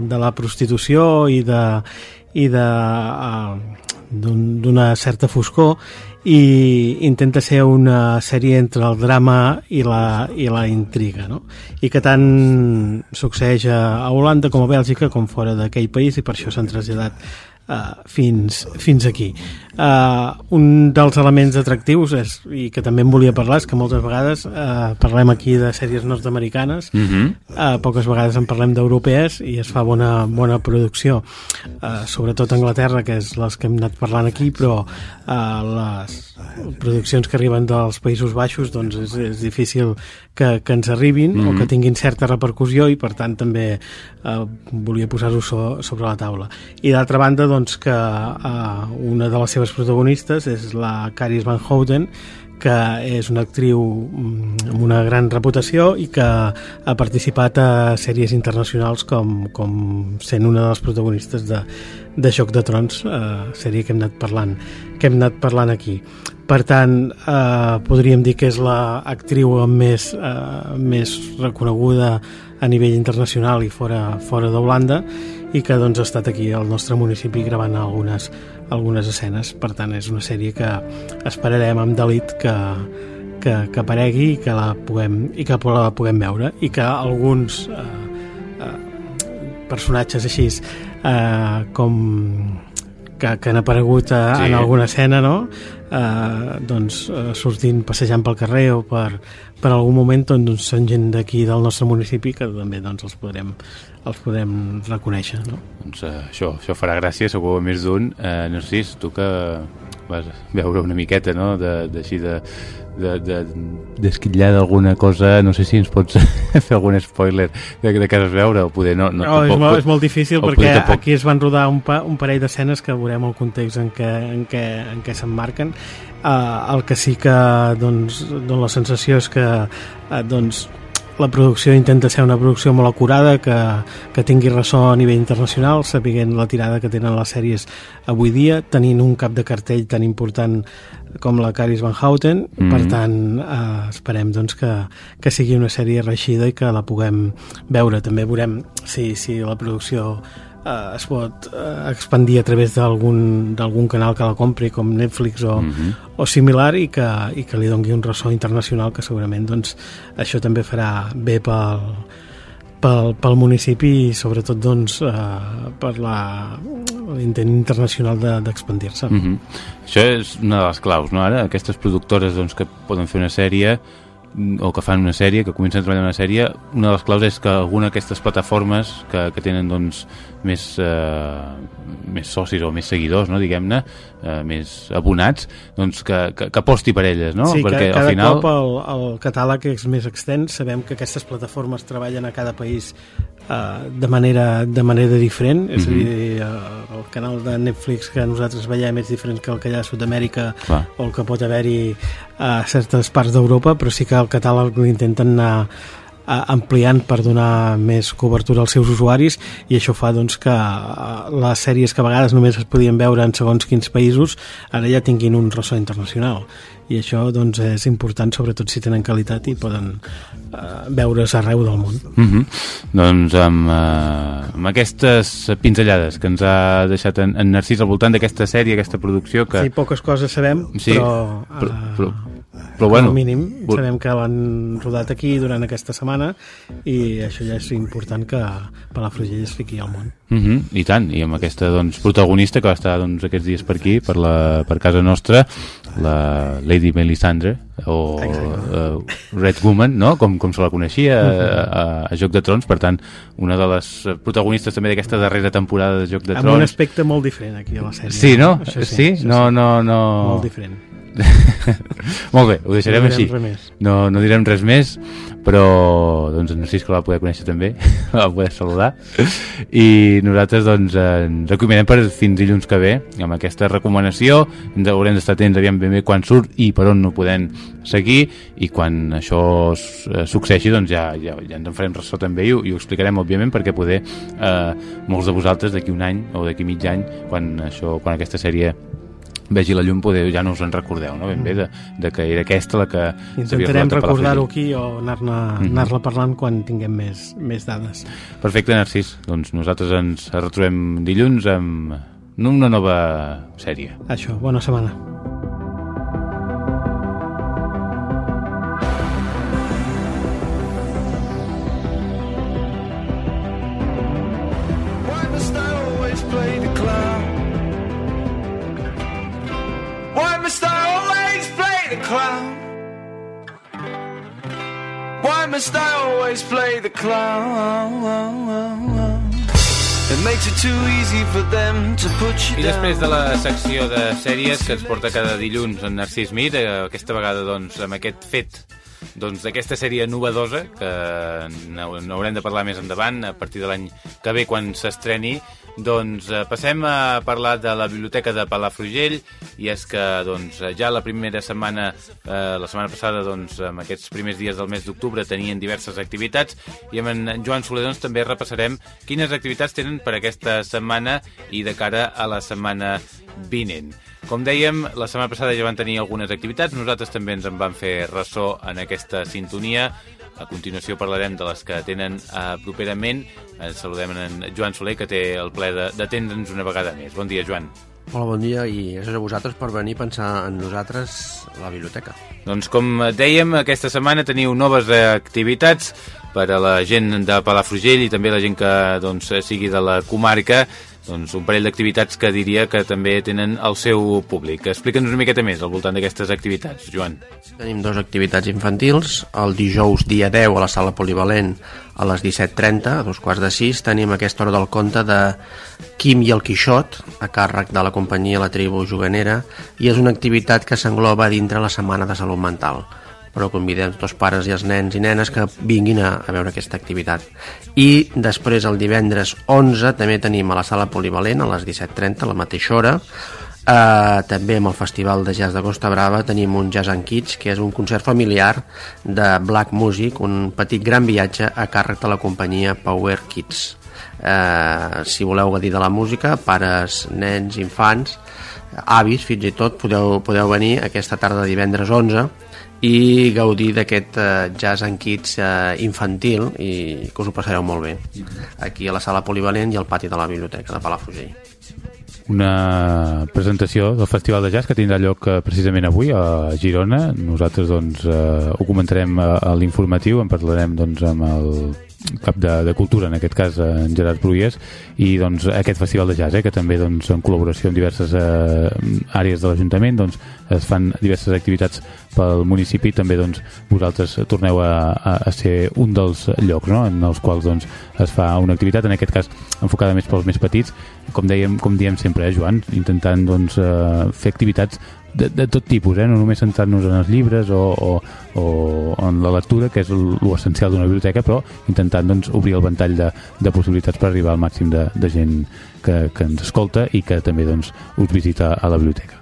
de la prostitució i de i d'una un, certa foscor i intenta ser una sèrie entre el drama i la, i la intriga no? i que tant succeeix a Holanda com a Bèlgica com fora d'aquell país i per això s'han traslladat uh, fins, fins aquí. Uh, un dels elements atractius és, i que també em volia parlar és que moltes vegades uh, parlem aquí de sèries nord-americanes uh -huh. uh, poques vegades en parlem d'europees i es fa bona, bona producció uh, sobretot a Anglaterra que és les que hem anat parlant aquí però uh, les produccions que arriben dels Països Baixos doncs és, és difícil que, que ens arribin uh -huh. o que tinguin certa repercussió i per tant també uh, volia posar-ho so, sobre la taula i d'altra banda doncs que uh, una de les seves protagonistes és la Caris Van Houten que és una actriu mm, amb una gran reputació i que ha participat a sèries internacionals com, com sent una de les protagonistes de, de Joc de Trons, eh, sèrie que hem anat parlant, que hem anat parlant aquí. Per tant, eh, podríem dir que és l'actriu amb més, eh, més reconeguda a nivell internacional i fora, fora d'Holanda i que doncs, ha estat aquí al nostre municipi gravant algunes, algunes escenes. Per tant, és una sèrie que esperarem amb delit que, que, que aparegui i que la puguem, i que la puguem veure i que alguns eh, personatges així eh, com que, que han aparegut a, sí. en alguna escena no? eh, doncs eh, sortint passejant pel carrer o per, per algun moment doncs, són gent d'aquí del nostre municipi que també doncs, els podrem els podem reconèixer. No? Doncs uh, això, això farà gràcia segur a més d'un. Uh, Narcís, tu que vas veure una miqueta no? d'així de, de, de, d'esquitllar d'alguna cosa, no sé si ens pots fer algun spoiler de, de què has veure o poder no, no, no és, molt, és molt difícil perquè tampoc... aquí es van rodar un, pa, un parell d'escenes que veurem el context en què, en què, en què s'emmarquen. Uh, el que sí que doncs, doncs la sensació és que uh, doncs la producció intenta ser una producció molt acurada que, que tingui ressò a nivell internacional sapiguent la tirada que tenen les sèries avui dia, tenint un cap de cartell tan important com la Caris Van Houten mm -hmm. per tant eh, esperem doncs, que, que sigui una sèrie reixida i que la puguem veure també veurem si, si la producció eh, es pot eh, expandir a través d'algun canal que la compri com Netflix o, mm -hmm. o similar i que, i que li dongui un ressò internacional que segurament doncs, això també farà bé pel, pel, pel municipi i sobretot doncs, eh, per l'intent internacional d'expandir-se. De, mm -hmm. Això és una de les claus, no? Ara, aquestes productores doncs, que poden fer una sèrie o que fan una sèrie, que comencen a treballar una sèrie, una de les claus és que alguna d'aquestes plataformes que, que tenen doncs, més, eh, més socis o més seguidors, no, diguem-ne, eh, més abonats, doncs que, que, que aposti per elles, no? Sí, Perquè cada al final... cop el, el catàleg és més extens, sabem que aquestes plataformes treballen a cada país eh, de, manera, de manera diferent, és Mhm. a dir, eh, canal de Netflix que nosaltres veiem és diferent que el que hi ha a Sud-amèrica o el que pot haver-hi a certes parts d'Europa, però sí que el catàleg l'intenten anar ampliant per donar més cobertura als seus usuaris i això fa doncs, que les sèries que a vegades només es podien veure en segons quins països ara ja tinguin un ressò internacional i això doncs, és important sobretot si tenen qualitat i poden eh, veure's arreu del món Mm -hmm. Doncs amb, eh, amb aquestes pinzellades que ens ha deixat en, en Narcís al voltant d'aquesta sèrie, aquesta producció que... Sí, poques coses sabem, Sí, però, però, eh, però, però bueno, com mínim sabem que l'han rodat aquí durant aquesta setmana i això ja és important que Palafrugell es fiqui al món. Uh -huh, I tant, i amb aquesta doncs, protagonista que va estar doncs, aquests dies per aquí, per, la, per casa nostra, la Lady Melisandre, o uh, Red Woman, no? com, com se la coneixia a, a, a Joc de Trons, per tant, una de les protagonistes també d'aquesta darrera temporada de Joc de Amb Trons. un aspecte molt diferent aquí a la sèrie. Sí, no? Això sí? això no, no, no... Molt diferent. Molt bé, ho deixarem No així. No, no direm res més, però doncs en Narcís que la va poder conèixer també, la va poder saludar. I nosaltres doncs ens recomanem per fins dilluns que ve amb aquesta recomanació. Ens haurem d'estar atents aviam ben bé quan surt i per on no podem seguir i quan això eh, succeeixi doncs ja, ja, ja ens en farem ressò també i ho, i ho explicarem òbviament perquè poder eh, molts de vosaltres d'aquí un any o d'aquí mig any quan, això, quan aquesta sèrie vegi la llum poder, ja no us en recordeu no? ben bé de, de que era aquesta la que Intentarem recordar-ho aquí o Mhm. anar parlant quan tinguem més, més dades. Perfecte, Narcís. Doncs nosaltres ens retrobem dilluns amb una nova sèrie. Això, bona setmana. The clown? It makes it too easy for them to put you I down. després de la secció de sèries que ens porta cada dilluns en Narcís Mir, eh, aquesta vegada doncs amb aquest fet doncs d'aquesta sèrie novedosa que n'hau- n'haurem de parlar més endavant a partir de l'any que ve quan s'estreni doncs eh, passem a parlar de la biblioteca de Palafrugell i és que doncs ja la primera setmana eh, la setmana passada doncs amb aquests primers dies del mes d'octubre tenien diverses activitats i amb en Joan Soler doncs també repassarem quines activitats tenen per aquesta setmana i de cara a la setmana vinent. Com dèiem, la setmana passada ja van tenir algunes activitats, nosaltres també ens en vam fer ressò en aquesta sintonia. A continuació parlarem de les que tenen eh, properament. Eh, saludem en Joan Soler, que té el ple de- d'atendre'ns una vegada més. Bon dia, Joan. Hola, bon dia i gràcies a vosaltres per venir a pensar en nosaltres a la biblioteca. Doncs com dèiem, aquesta setmana teniu noves activitats per a la gent de Palafrugell i també la gent que doncs, sigui de la comarca doncs, un parell d'activitats que diria que també tenen el seu públic. Explica'ns una miqueta més al voltant d'aquestes activitats, Joan. Tenim dues activitats infantils. El dijous dia 10 a la sala polivalent a les 17.30, a dos quarts de sis, tenim aquesta hora del conte de Quim i el Quixot, a càrrec de la companyia La Tribu Juganera, i és una activitat que s'engloba dintre la Setmana de Salut Mental però convidem els pares i els nens i nenes que vinguin a, a veure aquesta activitat. I després, el divendres 11, també tenim a la sala polivalent, a les 17.30, a la mateixa hora, Uh, també amb el Festival de Jazz de Costa Brava tenim un Jazz and Kids, que és un concert familiar de Black Music, un petit gran viatge a càrrec de la companyia Power Kids. Uh, si voleu gaudir de la música, pares, nens, infants, avis, fins i tot, podeu, podeu venir aquesta tarda de divendres 11 i gaudir d'aquest uh, Jazz and Kids uh, infantil i que us ho passareu molt bé aquí a la sala polivalent i al pati de la biblioteca de Palafrugell. una presentació del Festival de Jazz que tindrà lloc eh, precisament avui a Girona. Nosaltres doncs, eh, ho comentarem a, a l'informatiu, en parlarem doncs, amb el cap de, de cultura, en aquest cas en Gerard Pruies, i doncs aquest festival de jazz, eh, que també doncs, en col·laboració amb diverses eh, àrees de l'Ajuntament doncs, es fan diverses activitats pel municipi, també doncs, vosaltres torneu a, a, a ser un dels llocs no? en els quals doncs, es fa una activitat, en aquest cas enfocada més pels més petits, com dèiem, com diem sempre, eh, Joan, intentant doncs, eh, fer activitats de, de tot tipus, eh? no només centrar-nos en els llibres o, o, o en la lectura, que és l'essencial d'una biblioteca, però intentant doncs, obrir el ventall de, de possibilitats per arribar al màxim de, de gent que, que ens escolta i que també doncs, us visita a la biblioteca.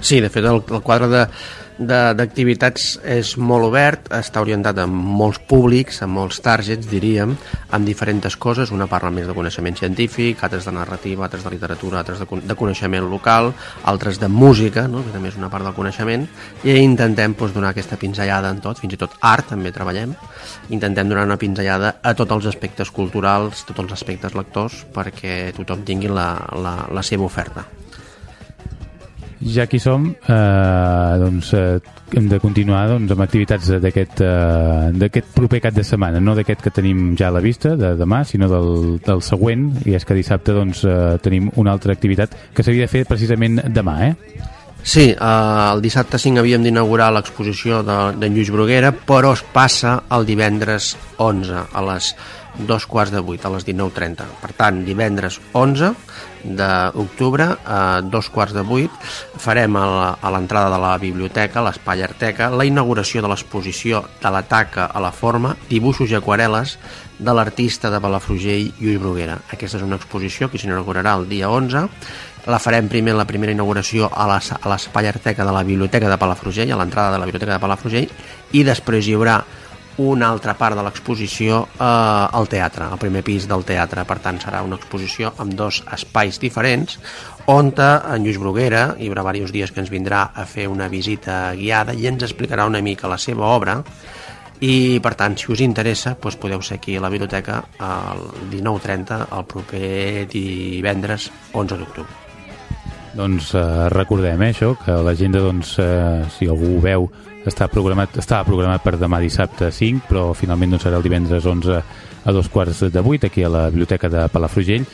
Sí, de fet el, el quadre de, d'activitats és molt obert, està orientat a molts públics, a molts targets, diríem, amb diferents coses. Una parla més de coneixement científic, altres de narrativa, altres de literatura, altres de, de coneixement local, altres de música, no? que també és una part del coneixement, i intentem doncs, donar aquesta pinzellada en tot, fins i tot art també treballem, intentem donar una pinzellada a tots els aspectes culturals, tots els aspectes lectors, perquè tothom tingui la, la, la seva oferta. Ja hi som, eh, doncs eh, hem de continuar doncs, amb activitats d'aquest eh, proper cap de setmana, no d'aquest que tenim ja a la vista, de demà, sinó del, del següent, i és que dissabte doncs, eh, tenim una altra activitat que s'havia de fer precisament demà, eh? Sí, eh, el dissabte 5 havíem d'inaugurar l'exposició d'en de, Lluís Bruguera, però es passa el divendres 11 a les dos quarts de vuit, a les 19.30. Per tant, divendres 11 d'octubre a dos quarts de vuit farem a l'entrada de la biblioteca, l'espai Arteca, la inauguració de l'exposició de la taca a la forma, dibuixos i aquarel·les de l'artista de Palafrugell, Lluís Bruguera. Aquesta és una exposició que s'inaugurarà el dia 11 la farem primer la primera inauguració a l'espai Arteca de la Biblioteca de Palafrugell, a l'entrada de la Biblioteca de Palafrugell, i després hi haurà una altra part de l'exposició eh, al teatre, al primer pis del teatre. Per tant, serà una exposició amb dos espais diferents, on en Lluís Bruguera hi haurà diversos dies que ens vindrà a fer una visita guiada i ens explicarà una mica la seva obra i per tant si us interessa doncs podeu ser aquí a la biblioteca el 19.30 el proper divendres 11 d'octubre doncs eh, recordem eh, això, que l'agenda doncs, eh, si algú veu està programat, estava programat per demà dissabte 5, però finalment doncs, serà el divendres 11 a dos quarts de 8 aquí a la biblioteca de Palafrugell.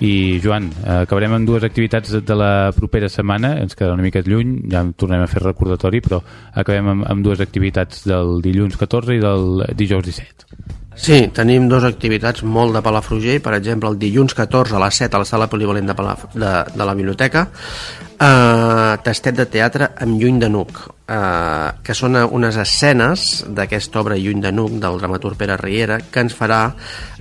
I, Joan, acabarem amb dues activitats de la propera setmana, ens queda una mica lluny, ja tornem a fer recordatori, però acabem amb, amb dues activitats del dilluns 14 i del dijous 17. Sí, tenim dues activitats molt de Palafrugell, per exemple, el dilluns 14 a les 7 a la sala polivalent de, Palaf de, de la biblioteca, eh, tastet de teatre amb Lluny de Nuc, eh, que són unes escenes d'aquesta obra Lluny de Nuc del dramaturg Pere Riera que ens farà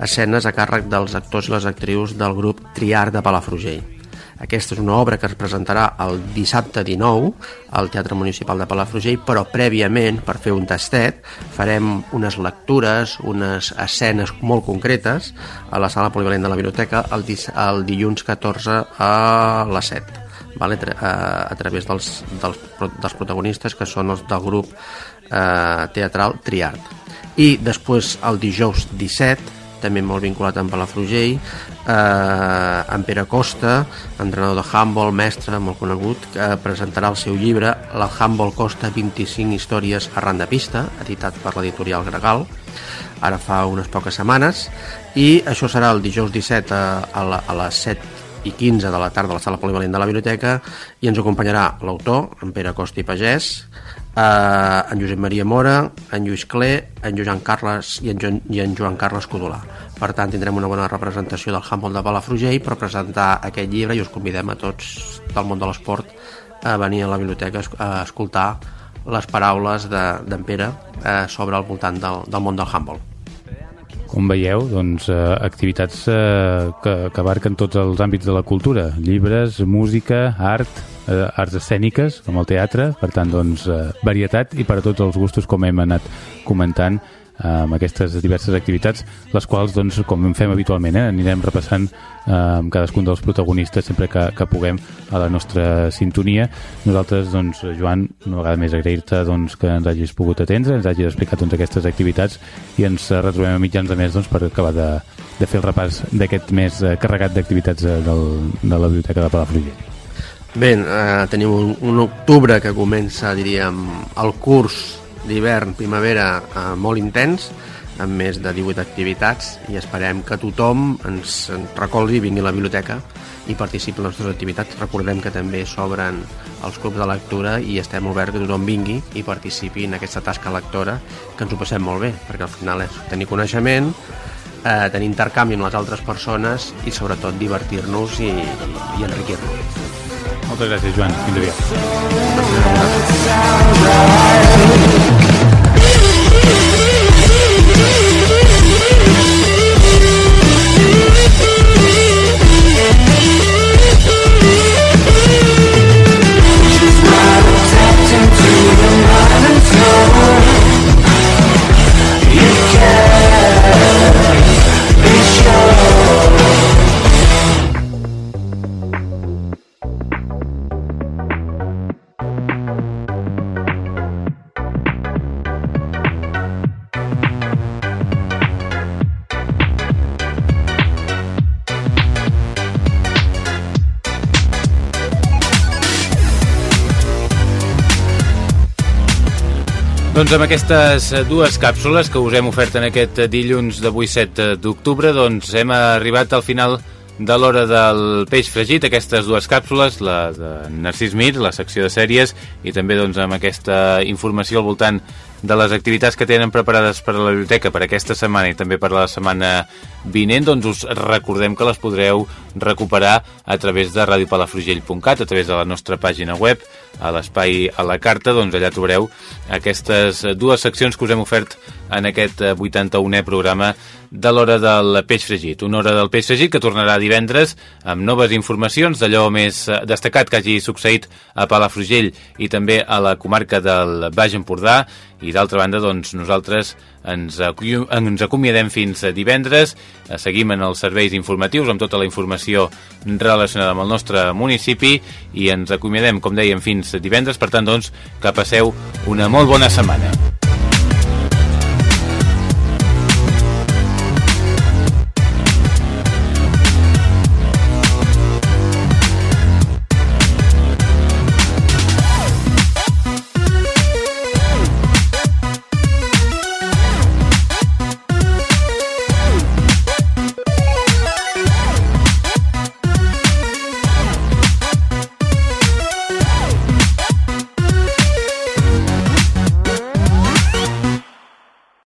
escenes a càrrec dels actors i les actrius del grup Triar de Palafrugell. Aquesta és una obra que es presentarà el dissabte 19 al Teatre Municipal de Palafrugell, però prèviament, per fer un tastet, farem unes lectures, unes escenes molt concretes a la sala polivalent de la biblioteca el, el dilluns 14 a les 7 vale? a, a través dels, dels, dels protagonistes que són els del grup eh, teatral Triart. I després el dijous 17 també molt vinculat amb Palafrugell, eh, en Pere Costa, entrenador de handball, mestre, molt conegut, que presentarà el seu llibre, la Handball Costa 25 històries arran de pista, editat per l'editorial Gregal, ara fa unes poques setmanes, i això serà el dijous 17 a, a, la, a les 7 i 15 de la tarda a la sala polivalent de la biblioteca i ens acompanyarà l'autor, en Pere Costa i Pagès, eh, en Josep Maria Mora, en Lluís Clé, en Joan Carles i en, Joan, i en Joan Carles Codolà. Per tant, tindrem una bona representació del Humboldt de Palafrugell per presentar aquest llibre i us convidem a tots del món de l'esport a venir a la biblioteca a escoltar les paraules d'en de, Pere eh, sobre el voltant del, del món del handball. Com veieu, doncs, eh, activitats eh, que, que abarquen tots els àmbits de la cultura, llibres, música, art, eh, arts escèniques, com el teatre, per tant, doncs, eh, varietat i per a tots els gustos, com hem anat comentant, amb aquestes diverses activitats, les quals, doncs, com fem habitualment, eh, anirem repassant eh, amb cadascun dels protagonistes sempre que, que puguem a la nostra sintonia. Nosaltres, doncs, Joan, una vegada més agrair-te doncs, que ens hagis pogut atendre, ens hagis explicat doncs, aquestes activitats i ens retrobem a mitjans de mes doncs, per acabar de, de fer el repàs d'aquest mes eh, carregat d'activitats eh, del, de la Biblioteca de Palafrugell. Bé, eh, tenim un, un octubre que comença, diríem, el curs d'hivern, primavera, eh, molt intens. amb més de 18 activitats i esperem que tothom ens recolzi, vingui a la biblioteca i participi en les nostres activitats. Recordem que també s'obren els clubs de lectura i estem oberts que tothom vingui i participi en aquesta tasca lectora que ens ho passem molt bé, perquè al final és tenir coneixement, eh, tenir intercanvi amb les altres persones i sobretot divertir-nos i, i enriquir-nos. Moltes gràcies, Joan. Fins aviat. Doncs amb aquestes dues càpsules que us hem ofert en aquest dilluns d'avui 7 d'octubre, doncs hem arribat al final de l'hora del peix fregit, aquestes dues càpsules, la de Narcís Mir, la secció de sèries, i també doncs, amb aquesta informació al voltant de les activitats que tenen preparades per a la biblioteca per aquesta setmana i també per a la setmana vinent, doncs us recordem que les podreu recuperar a través de radiopalafrugell.cat, a través de la nostra pàgina web, a l'espai a la carta, doncs allà trobareu aquestes dues seccions que us hem ofert en aquest 81è programa de l'hora del peix fregit. Una hora del peix fregit que tornarà divendres amb noves informacions d'allò més destacat que hagi succeït a Palafrugell i també a la comarca del Baix Empordà i d'altra banda doncs nosaltres ens, ens acomiadem fins divendres. Seguim en els serveis informatius amb tota la informació relacionada amb el nostre municipi i ens acomiadem com dèiem fins divendres. Per tant doncs que passeu una molt bona setmana